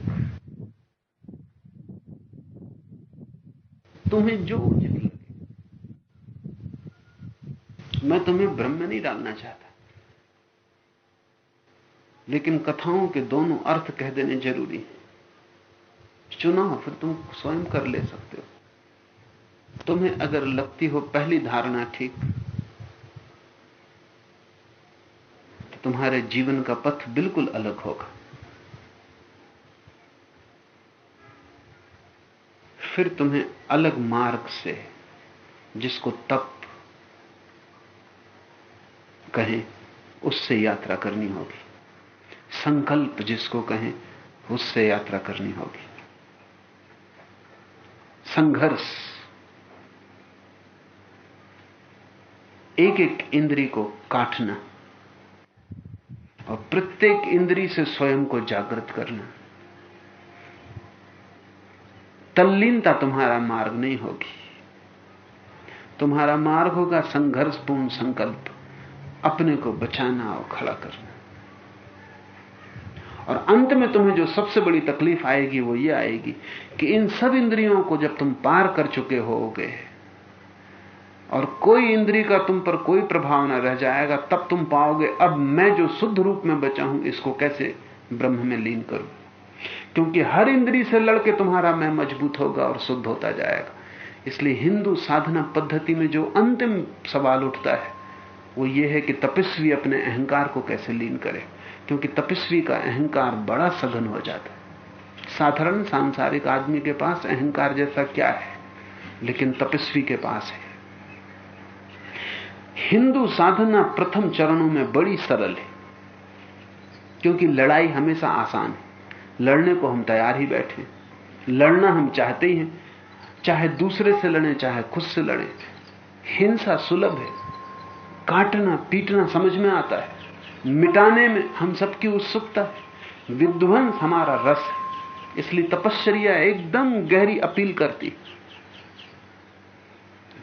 तुम्हें जो उचित लगे। मैं तुम्हें भ्रम में नहीं डालना चाहता। लेकिन कथाओं के दोनों अर्थ कह देने ज़रूरी है। चुनाव फिर तुम स्वयं कर ले सकते हो। तुम्हें अगर लगती हो पहली धारणा ठीक तो तुम्हारे जीवन का पथ बिल्कुल अलग होगा। फिर तुम्हें अलग मार्ग से जिसको तप कहें, उससे यात्रा करनी होगी। संकल्प जिसको कहें, उससे यात्रा करनी होगी। संघर्ष। एक एक इंद्री को काटना और प्रत्येक इंद्री से स्वयं को जागृत करना। तल्लीनता तुम्हारा मार्ग नहीं होगी। तुम्हारा मार्ग होगा संघर्षपूर्ण संकल्प। अपने को बचाना और खड़ा करना। और अंत में तुम्हें जो सबसे बड़ी तकलीफ़ आएगी वो ये आएगी कि इन सब इंद्रियों को जब तुम पार कर चुके होगे और कोई इंद्री का तुम पर कोई प्रभाव न रह जाएगा, तब तुम पाओगे, अब मैं जो शुद्ध रूप में बचा हूँ, इसको कैसे ब्रह्म में लीन करूँ? क्योंकि हर इंद्री से लड़के तुम्हारा मैं मज़बूत होगा और शुद्ध होता जाएगा। इसलिए हिंदू साधना पद्धति में जो अंतिम सवाल उठता है, वो ये है कि तपस्वी अपने अहंकार को कैसे लीन करे, क्योंकि तपस्वी का अहंकार बड़ा सघन हो जाता है। साधारण सांसारिक आदमी के पास अहंकार जैसा क्या है, लेकिन तपस्वी के पास है। हिंदू साधना प्रथम चरणों में बड़ी सरल है, क्योंकि लड़ाई हमेशा आसान है। लड़ने को हम तैयार ही बैठे लड़ना हम चाहते ही हैं। चाहे दूसरे से लड़े, चाहे खुद से लड़े। हिंसा सुलभ है। काटना, पीटना समझ में आता है। मिटाने में हम सबकी उत्सुकता है। विध्वंस हमारा रस है। इसलिए तपश्चर्या एकदम गहरी अपील करती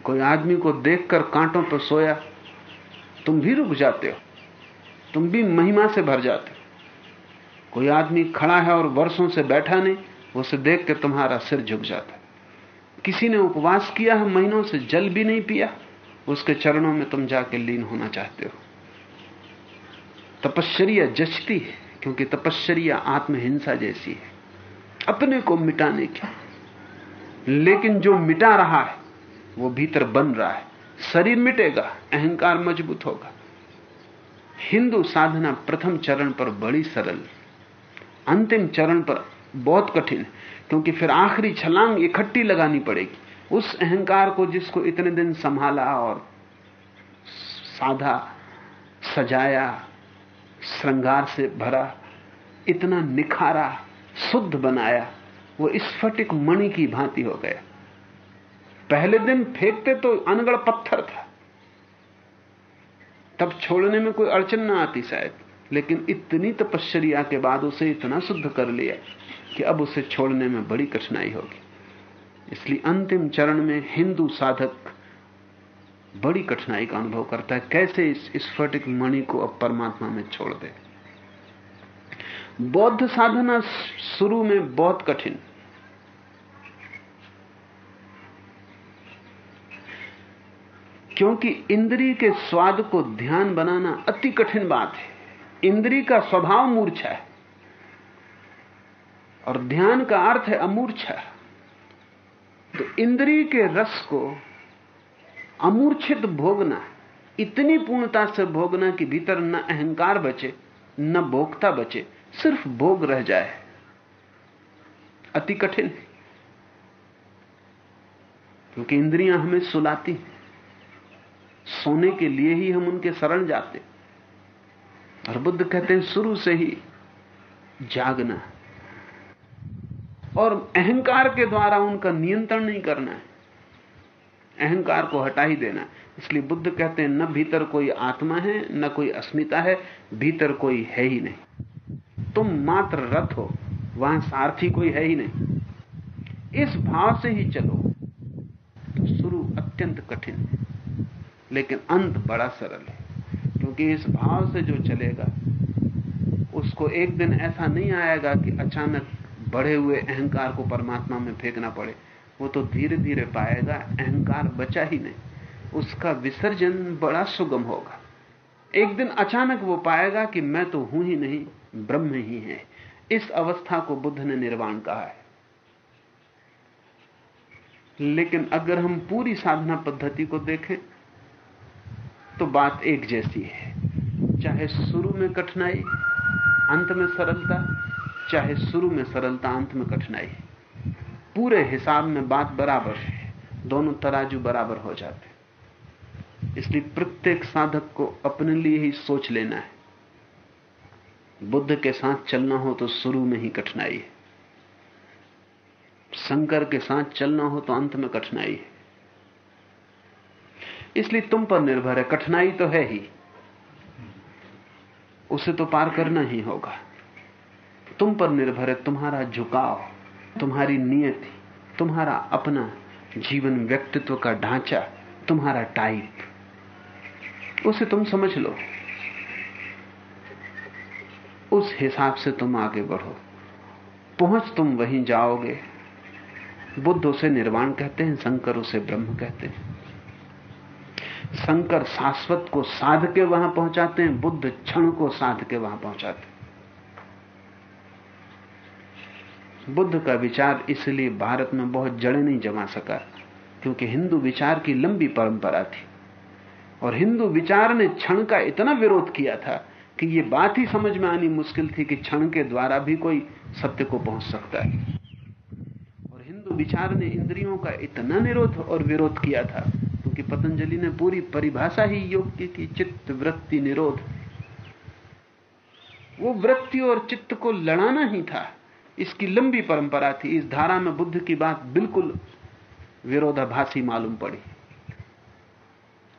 कोई आदमी को देखकर कांटों पर सोया, तुम भी रुक जाते हो। तुम भी महिमा से भर जाते हो। कोई आदमी खड़ा है और वर्षों से बैठा नहीं उसे देख के तुम्हारा सिर झुक जाता है। किसी ने उपवास किया है, महीनों से जल भी नहीं पिया, उसके चरणों में तुम जाके लीन होना चाहते हो। तपश्चर्या जचती है, क्योंकि तपश्चर्या आत्महिंसा जैसी है। अपने को मिटाने की लेकिन जो मिटा रहा है, वो भीतर बन रहा है। शरीर मिटेगा, अहंकार मज़बूत होगा। हिंदू साधना प्रथम चरण पर बड़ी सरल अंतिम चरण पर बहुत कठिन है, क्योंकि फिर आखिरी छलांग इकट्ठी लगानी पड़ेगी। उस अहंकार को जिसको इतने दिन संभाला और साधा, सजाया, श्रृंगार से भरा, इतना निखारा, शुद्ध बनाया, वो स्फटिक मणि की भांति हो गया। पहले दिन फेंकते तो अनगढ़ पत्थर था। तब छोड़ने में कोई अड़चन ना आती शायद। लेकिन इतनी तपश्चर्या के बाद उसे इतना शुद्ध कर लिया कि अब उसे छोड़ने में बड़ी कठिनाई होगी। इसलिए अंतिम चरण में हिंदू साधक बड़ी कठिनाई का अनुभव करता है। कैसे इस स्फटिक मणि को अब परमात्मा में छोड़ दे? बौद्ध साधना शुरू में बहुत कठिन। क्योंकि इंद्री के स्वाद को ध्यान बनाना अति कठिन बात है। इंद्री का स्वभाव मूर्छा है। और ध्यान का अर्थ है अमूर्छा तो इंद्री के रस को अमूर्छित भोगना, इतनी पूर्णता से भोगना कि भीतर न अहंकार बचे, न भोगता बचे, सिर्फ़ भोग रह जाए। अति कठिन है। क्योंकि इंद्रियाँ हमें सुलाती हैं। सोने के लिए ही हम उनके शरण जाते और बुद्ध कहते हैं, शुरू से ही जागना और अहंकार के द्वारा उनका नियंत्रण नहीं करना है। अहंकार को हटा ही देना इसलिए बुद्ध कहते हैं, न भीतर कोई आत्मा है, न कोई अस्मिता है, भीतर कोई है ही नहीं। तुम मात्र रथ हो, वहाँ सारथी कोई है ही नहीं। इस भाव से ही चलो। तो शुरू अत्यंत कठिन है लेकिन अंत बड़ा सरल है। क्योंकि इस भाव से जो चलेगा, उसको एक दिन ऐसा नहीं आएगा कि अचानक बढ़े हुए अहंकार को परमात्मा में फेंकना पड़े। वो तो धीरे धीरे पाएगा, अहंकार बचा ही नहीं। उसका विसर्जन बड़ा सुगम होगा। एक दिन अचानक वो पाएगा कि मैं तो हूँ ही नहीं, ब्रह्म ही है। इस अवस्था को बुद्ध ने निर्वाण कहा है। लेकिन अगर हम पूरी साधना पद्धति को देखें तो बात एक जैसी है। चाहे शुरू में कठिनाई, अंत में सरलता, चाहे शुरू में सरलता, अंत में कठिनाई। पूरे हिसाब में बात बराबर है। दोनों तराजू बराबर हो जाते इसलिए प्रत्येक साधक को अपने लिए ही सोच लेना है। बुद्ध के साथ चलना हो तो शुरू में ही कठिनाई है। शंकर के साथ चलना हो तो अंत में कठिनाई है। इसलिए तुम पर निर्भर है, कठिनाई तो है ही। उसे तो पार करना ही होगा। तुम पर निर्भर है, तुम्हारा झुकाव, तुम्हारी नियति, तुम्हारा अपना जीवन व्यक्तित्व का ढांचा, तुम्हारा टाइप। उसे तुम समझ लो। उस हिसाब से तुम आगे बढ़ो। पहुँच तुम वहीं जाओगे। बुद्ध उसे निर्वाण कहते हैं, शंकर उसे ब्रह्म कहते हैं। शंकर शाश्वत को साध के वहाँ पहुंचाते हैं, बुद्ध क्षण को साध के वहाँ पहुंचाते हैं। बुद्ध का विचार इसलिए भारत में बहुत जड़े नहीं जमा सका, क्योंकि हिंदू विचार की लंबी परंपरा थी। और हिंदू विचार ने क्षण का इतना विरोध किया था कि यह बात ही समझ में आनी मुश्किल थी कि क्षण के द्वारा भी कोई सत्य को पहुँच सकता है। और हिंदू विचार ने इंद्रियों का इतना निरोध और विरोध किया था क्योंकि पतंजलि ने पूरी परिभाषा ही योग की थी चित्त, वृत्ति, निरोध। वो वृत्ति और चित्त को लड़ाना ही था। इसकी लंबी परंपरा थी। इस धारा में बुद्ध की बात बिल्कुल विरोधाभासी मालूम पड़ी।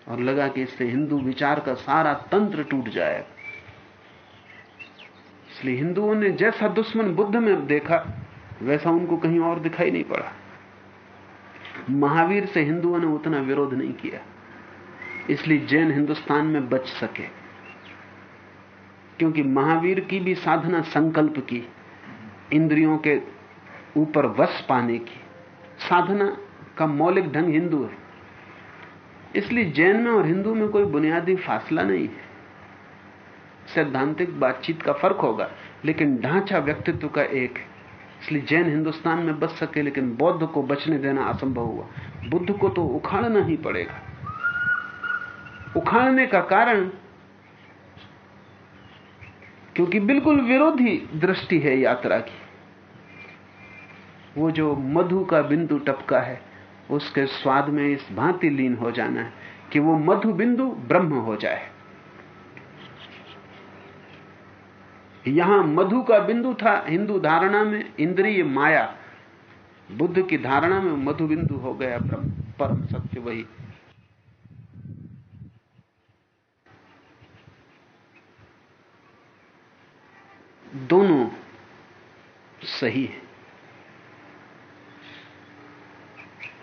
और लगा कि इससे हिंदू विचार का सारा तंत्र टूट जाएगा इसलिए हिंदुओं ने जैसा दुश्मन बुद्ध में देखा, वैसा उनको कहीं और दिखाई नहीं पड़ा। महावीर से हिंदुओं ने उतना विरोध नहीं किया। इसलिए जैन हिंदुस्तान में बच सके। क्योंकि महावीर की भी साधना संकल्प की, इंद्रियों के ऊपर वश पाने की। साधना का मौलिक ढंग हिंदू है। इसलिए जैन में और हिंदू में कोई बुनियादी फासला नहीं है। सैद्धांतिक बातचीत का फ़र्क होगा, लेकिन ढांचा व्यक्तित्व का एक है। इसलिए जैन हिंदुस्तान में बच सके, लेकिन बौद्ध को बचने देना असंभव हुआ। बुद्ध को तो उखाड़ना ही पड़ेगा। उखाड़ने का कारण, क्योंकि बिल्कुल विरोधी दृष्टि है यात्रा की। वो जो मधु का बिंदु टपका है, उसके स्वाद में इस भांति लीन हो जाना है कि वो मधु बिंदु ब्रह्म हो जाए। यहाँ मधु का बिंदु था, हिंदू धारणा में इंद्रिय माया। बुद्ध की धारणा में मधु बिंदु हो गया, ब्रह्म, परम सत्य वही। दोनों सही है।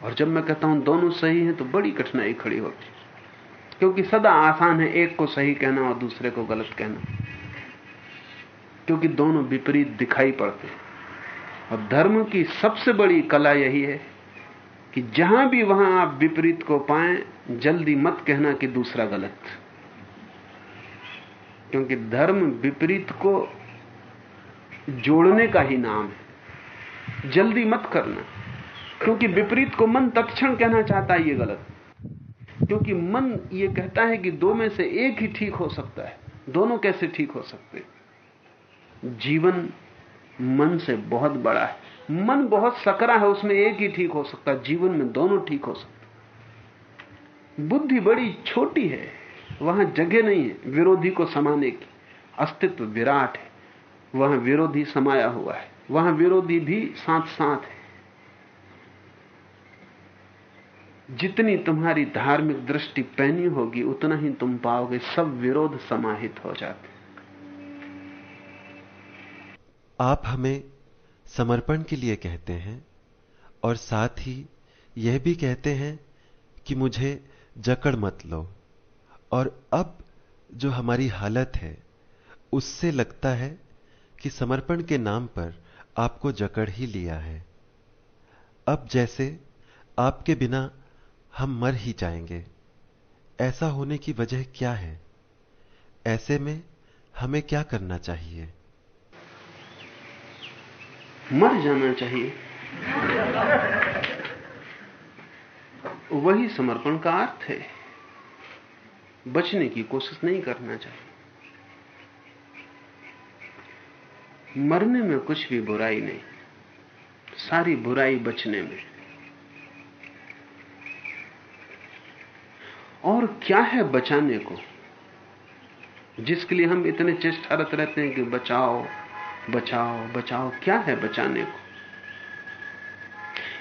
और जब मैं कहता हूँ दोनों सही हैं तो बड़ी कठिनाई खड़ी होती क्योंकि सदा आसान है एक को सही कहना और दूसरे को गलत कहना। क्योंकि दोनों विपरीत दिखाई पड़ते हैं। और धर्म की सबसे बड़ी कला यही है कि जहाँ भी वहाँ आप विपरीत को पाएँ, जल्दी मत कहना कि दूसरा गलत। क्योंकि धर्म विपरीत को जोड़ने का ही नाम है। जल्दी मत करना। क्योंकि विपरीत को मन तत्क्षण कहना चाहता है, ये गलत। क्योंकि मन ये कहता है कि दो में से एक ही ठीक हो सकता है। दोनों कैसे ठीक हो सकते जीवन मन से बहुत बड़ा है। मन बहुत सकरा है, उसमें एक ही ठीक हो सकता है। जीवन में दोनों ठीक हो सकता बुद्धि बड़ी छोटी है, वहाँ जगह नहीं है, विरोधी को समाने की। अस्तित्व विराट है, वहाँ विरोधी समाया हुआ है, वहाँ विरोधी भी साथ साथ है। जितनी तुम्हारी धार्मिक दृष्टि पहनी होगी, उतना ही तुम पाओगे, सब विरोध समाहित हो जाते आप हमें समर्पण के लिए कहते हैं और साथ ही यह भी कहते हैं कि मुझे जकड़ मत लो और अब जो हमारी हालत है, उससे लगता है कि समर्पण के नाम पर आपको जकड़ ही लिया है। अब जैसे आपके बिना हम मर ही जाएँगे, ऐसा होने की वजह क्या है? ऐसे में हमें क्या करना चाहिए? मर जाना चाहिए। वही समर्पण का अर्थ है। बचने की कोशिश नहीं करना चाहिए। मरने में कुछ भी बुराई नहीं, सारी बुराई बचने में। और क्या है बचाने को? जिसके लिए हम इतने चेष्टारत रहते हैं कि बचाओ। बचाओ बचाओ। क्या है बचाने को?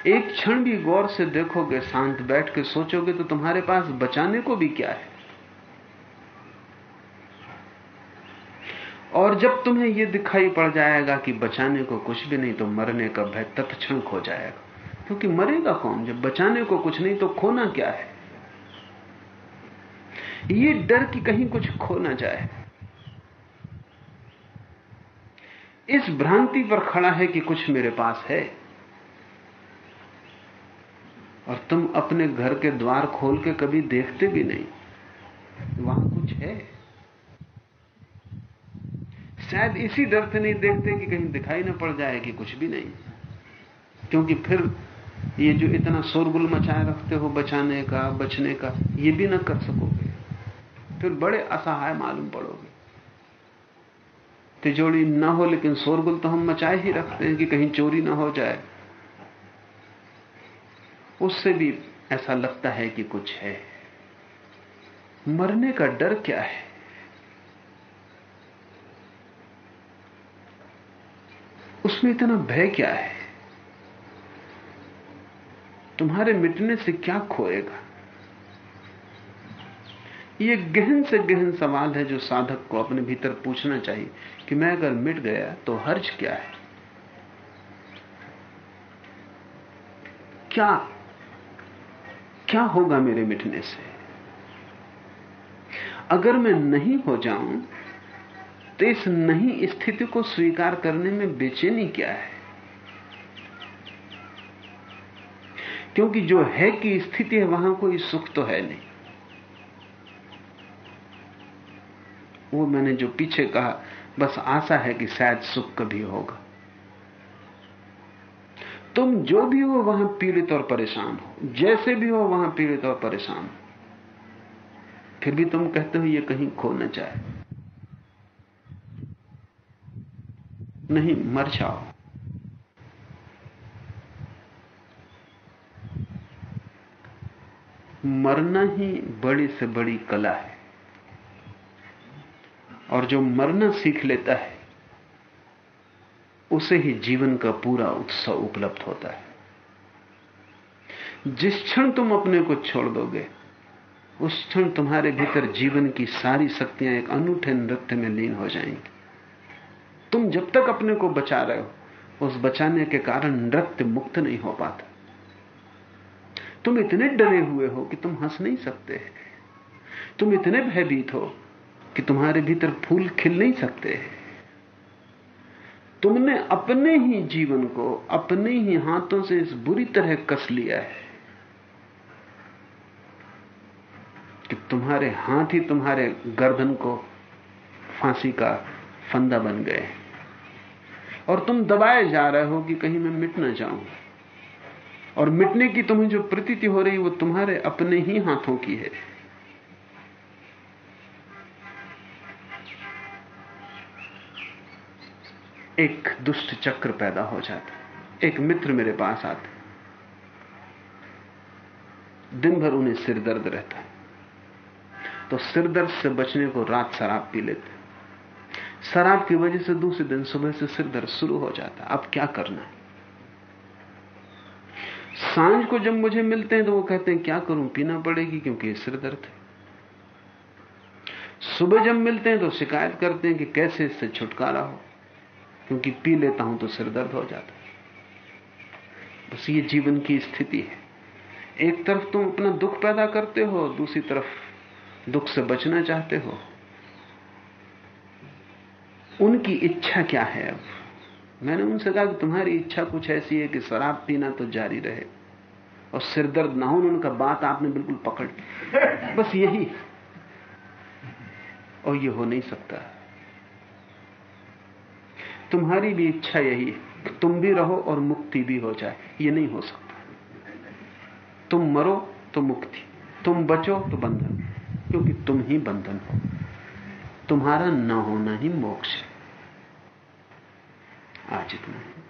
एक क्षण भी गौर से देखोगे, शांत बैठ के सोचोगे तो तुम्हारे पास बचाने को भी क्या है? और जब तुम्हें यह दिखाई पड़ जाएगा कि बचाने को कुछ भी नहीं तो मरने का भय तत्क्षण खो जाएगा। क्योंकि मरेगा कौन? जब बचाने को कुछ नहीं तो खोना क्या है? ये डर कि कहीं कुछ खो ना जाए। इस भ्रांति पर खड़ा है कि कुछ मेरे पास है। और तुम अपने घर के द्वार खोल के कभी देखते भी नहीं। वहाँ कुछ है। शायद इसी डर से नहीं देखते कि कहीं दिखाई ना पड़ जाए कि कुछ भी नहीं। क्योंकि फिर ये जो इतना शोरगुल मचाए रखते हो बचाने का, बचने का, ये भी ना कर सकोगे। फिर बड़े असहाय मालूम पड़ोगे। तिजोड़ी ना हो, लेकिन शोरगुल तो हम मचाए ही रखते हैं कि कहीं चोरी ना हो जाए। उससे भी ऐसा लगता है कि कुछ है। मरने का डर क्या है? उसमें इतना भय क्या है? तुम्हारे मिटने से क्या खोएगा? ये गहन से गहन सवाल है जो साधक को अपने भीतर पूछना चाहिए कि मैं अगर मिट गया तो हर्ज क्या है? क्या क्या होगा मेरे मिटने से? अगर मैं नहीं हो जाऊँ तो इस नहीं स्थिति को स्वीकार करने में बेचैनी क्या है? क्योंकि जो है की स्थिति है, वहाँ कोई सुख तो है नहीं। वो मैंने जो पीछे कहा, बस आशा है कि शायद सुख कभी होगा। तुम जो भी हो, वहाँ पीड़ित और परेशान हो। जैसे भी हो, वहाँ पीड़ित और परेशान हो। फिर भी तुम कहते हो, ये कहीं खो न जाए। नहीं, मर जाओ। मरना ही बड़ी से बड़ी कला है। और जो मरना सीख लेता है, उसे ही जीवन का पूरा उत्सव उपलब्ध होता है। जिस क्षण तुम अपने को छोड़ दोगे, उस क्षण तुम्हारे भीतर जीवन की सारी शक्तियाँ एक अनूठे नृत्य में लीन हो जाएँगी। तुम जब तक अपने को बचा रहे हो, उस बचाने के कारण नृत्य मुक्त नहीं हो पाता। तुम इतने डरे हुए हो कि तुम हंस नहीं सकते। तुम इतने भयभीत हो कि तुम्हारे भीतर फूल खिल नहीं सकते तुमने अपने ही जीवन को, अपने ही हाथों से इस बुरी तरह कस लिया है कि तुम्हारे हाथ ही तुम्हारे गर्दन को फांसी का फंदा बन गए और तुम दबाए जा रहे हो कि कहीं मैं मिट ना जाऊँ। और मिटने की तुम्हें जो प्रतीति हो रही वो तुम्हारे अपने ही हाथों की है। एक दुष्ट चक्र पैदा हो जाता एक मित्र मेरे पास आते दिन भर उन्हें सिर दर्द रहता है। तो सिर दर्द से बचने को रात शराब पी लेते शराब की वजह से दूसरे दिन सुबह से सिर दर्द शुरू हो जाता अब क्या करना है? साँझ को जब मुझे मिलते हैं तो वो कहते हैं, क्या करूँ? पीना पड़ेगी क्योंकि सिर दर्द है। सुबह जब मिलते हैं तो शिकायत करते हैं कि कैसे इससे छुटकारा हो। क्योंकि पी लेता हूँ तो सिर दर्द हो जाता है। बस ये जीवन की स्थिति है। एक तरफ़ तुम अपना दुख पैदा करते हो, दूसरी तरफ़ दुख से बचना चाहते हो। उनकी इच्छा क्या है अब? मैंने उनसे कहा कि तुम्हारी इच्छा कुछ ऐसी है कि शराब पीना तो जारी रहे। और सिरदर्द ना हो उनका बात आपने बिल्कुल पकड़ बस यही और ये हो नहीं सकता। तुम्हारी भी इच्छा यही है कि तुम भी रहो और मुक्ति भी हो जाए। ये नहीं हो सकता। तुम मरो तो मुक्ति, तुम बचो तो बंधन, क्योंकि तुम ही बंधन हो। तुम्हारा न होना ही मोक्ष है। आज इतना है।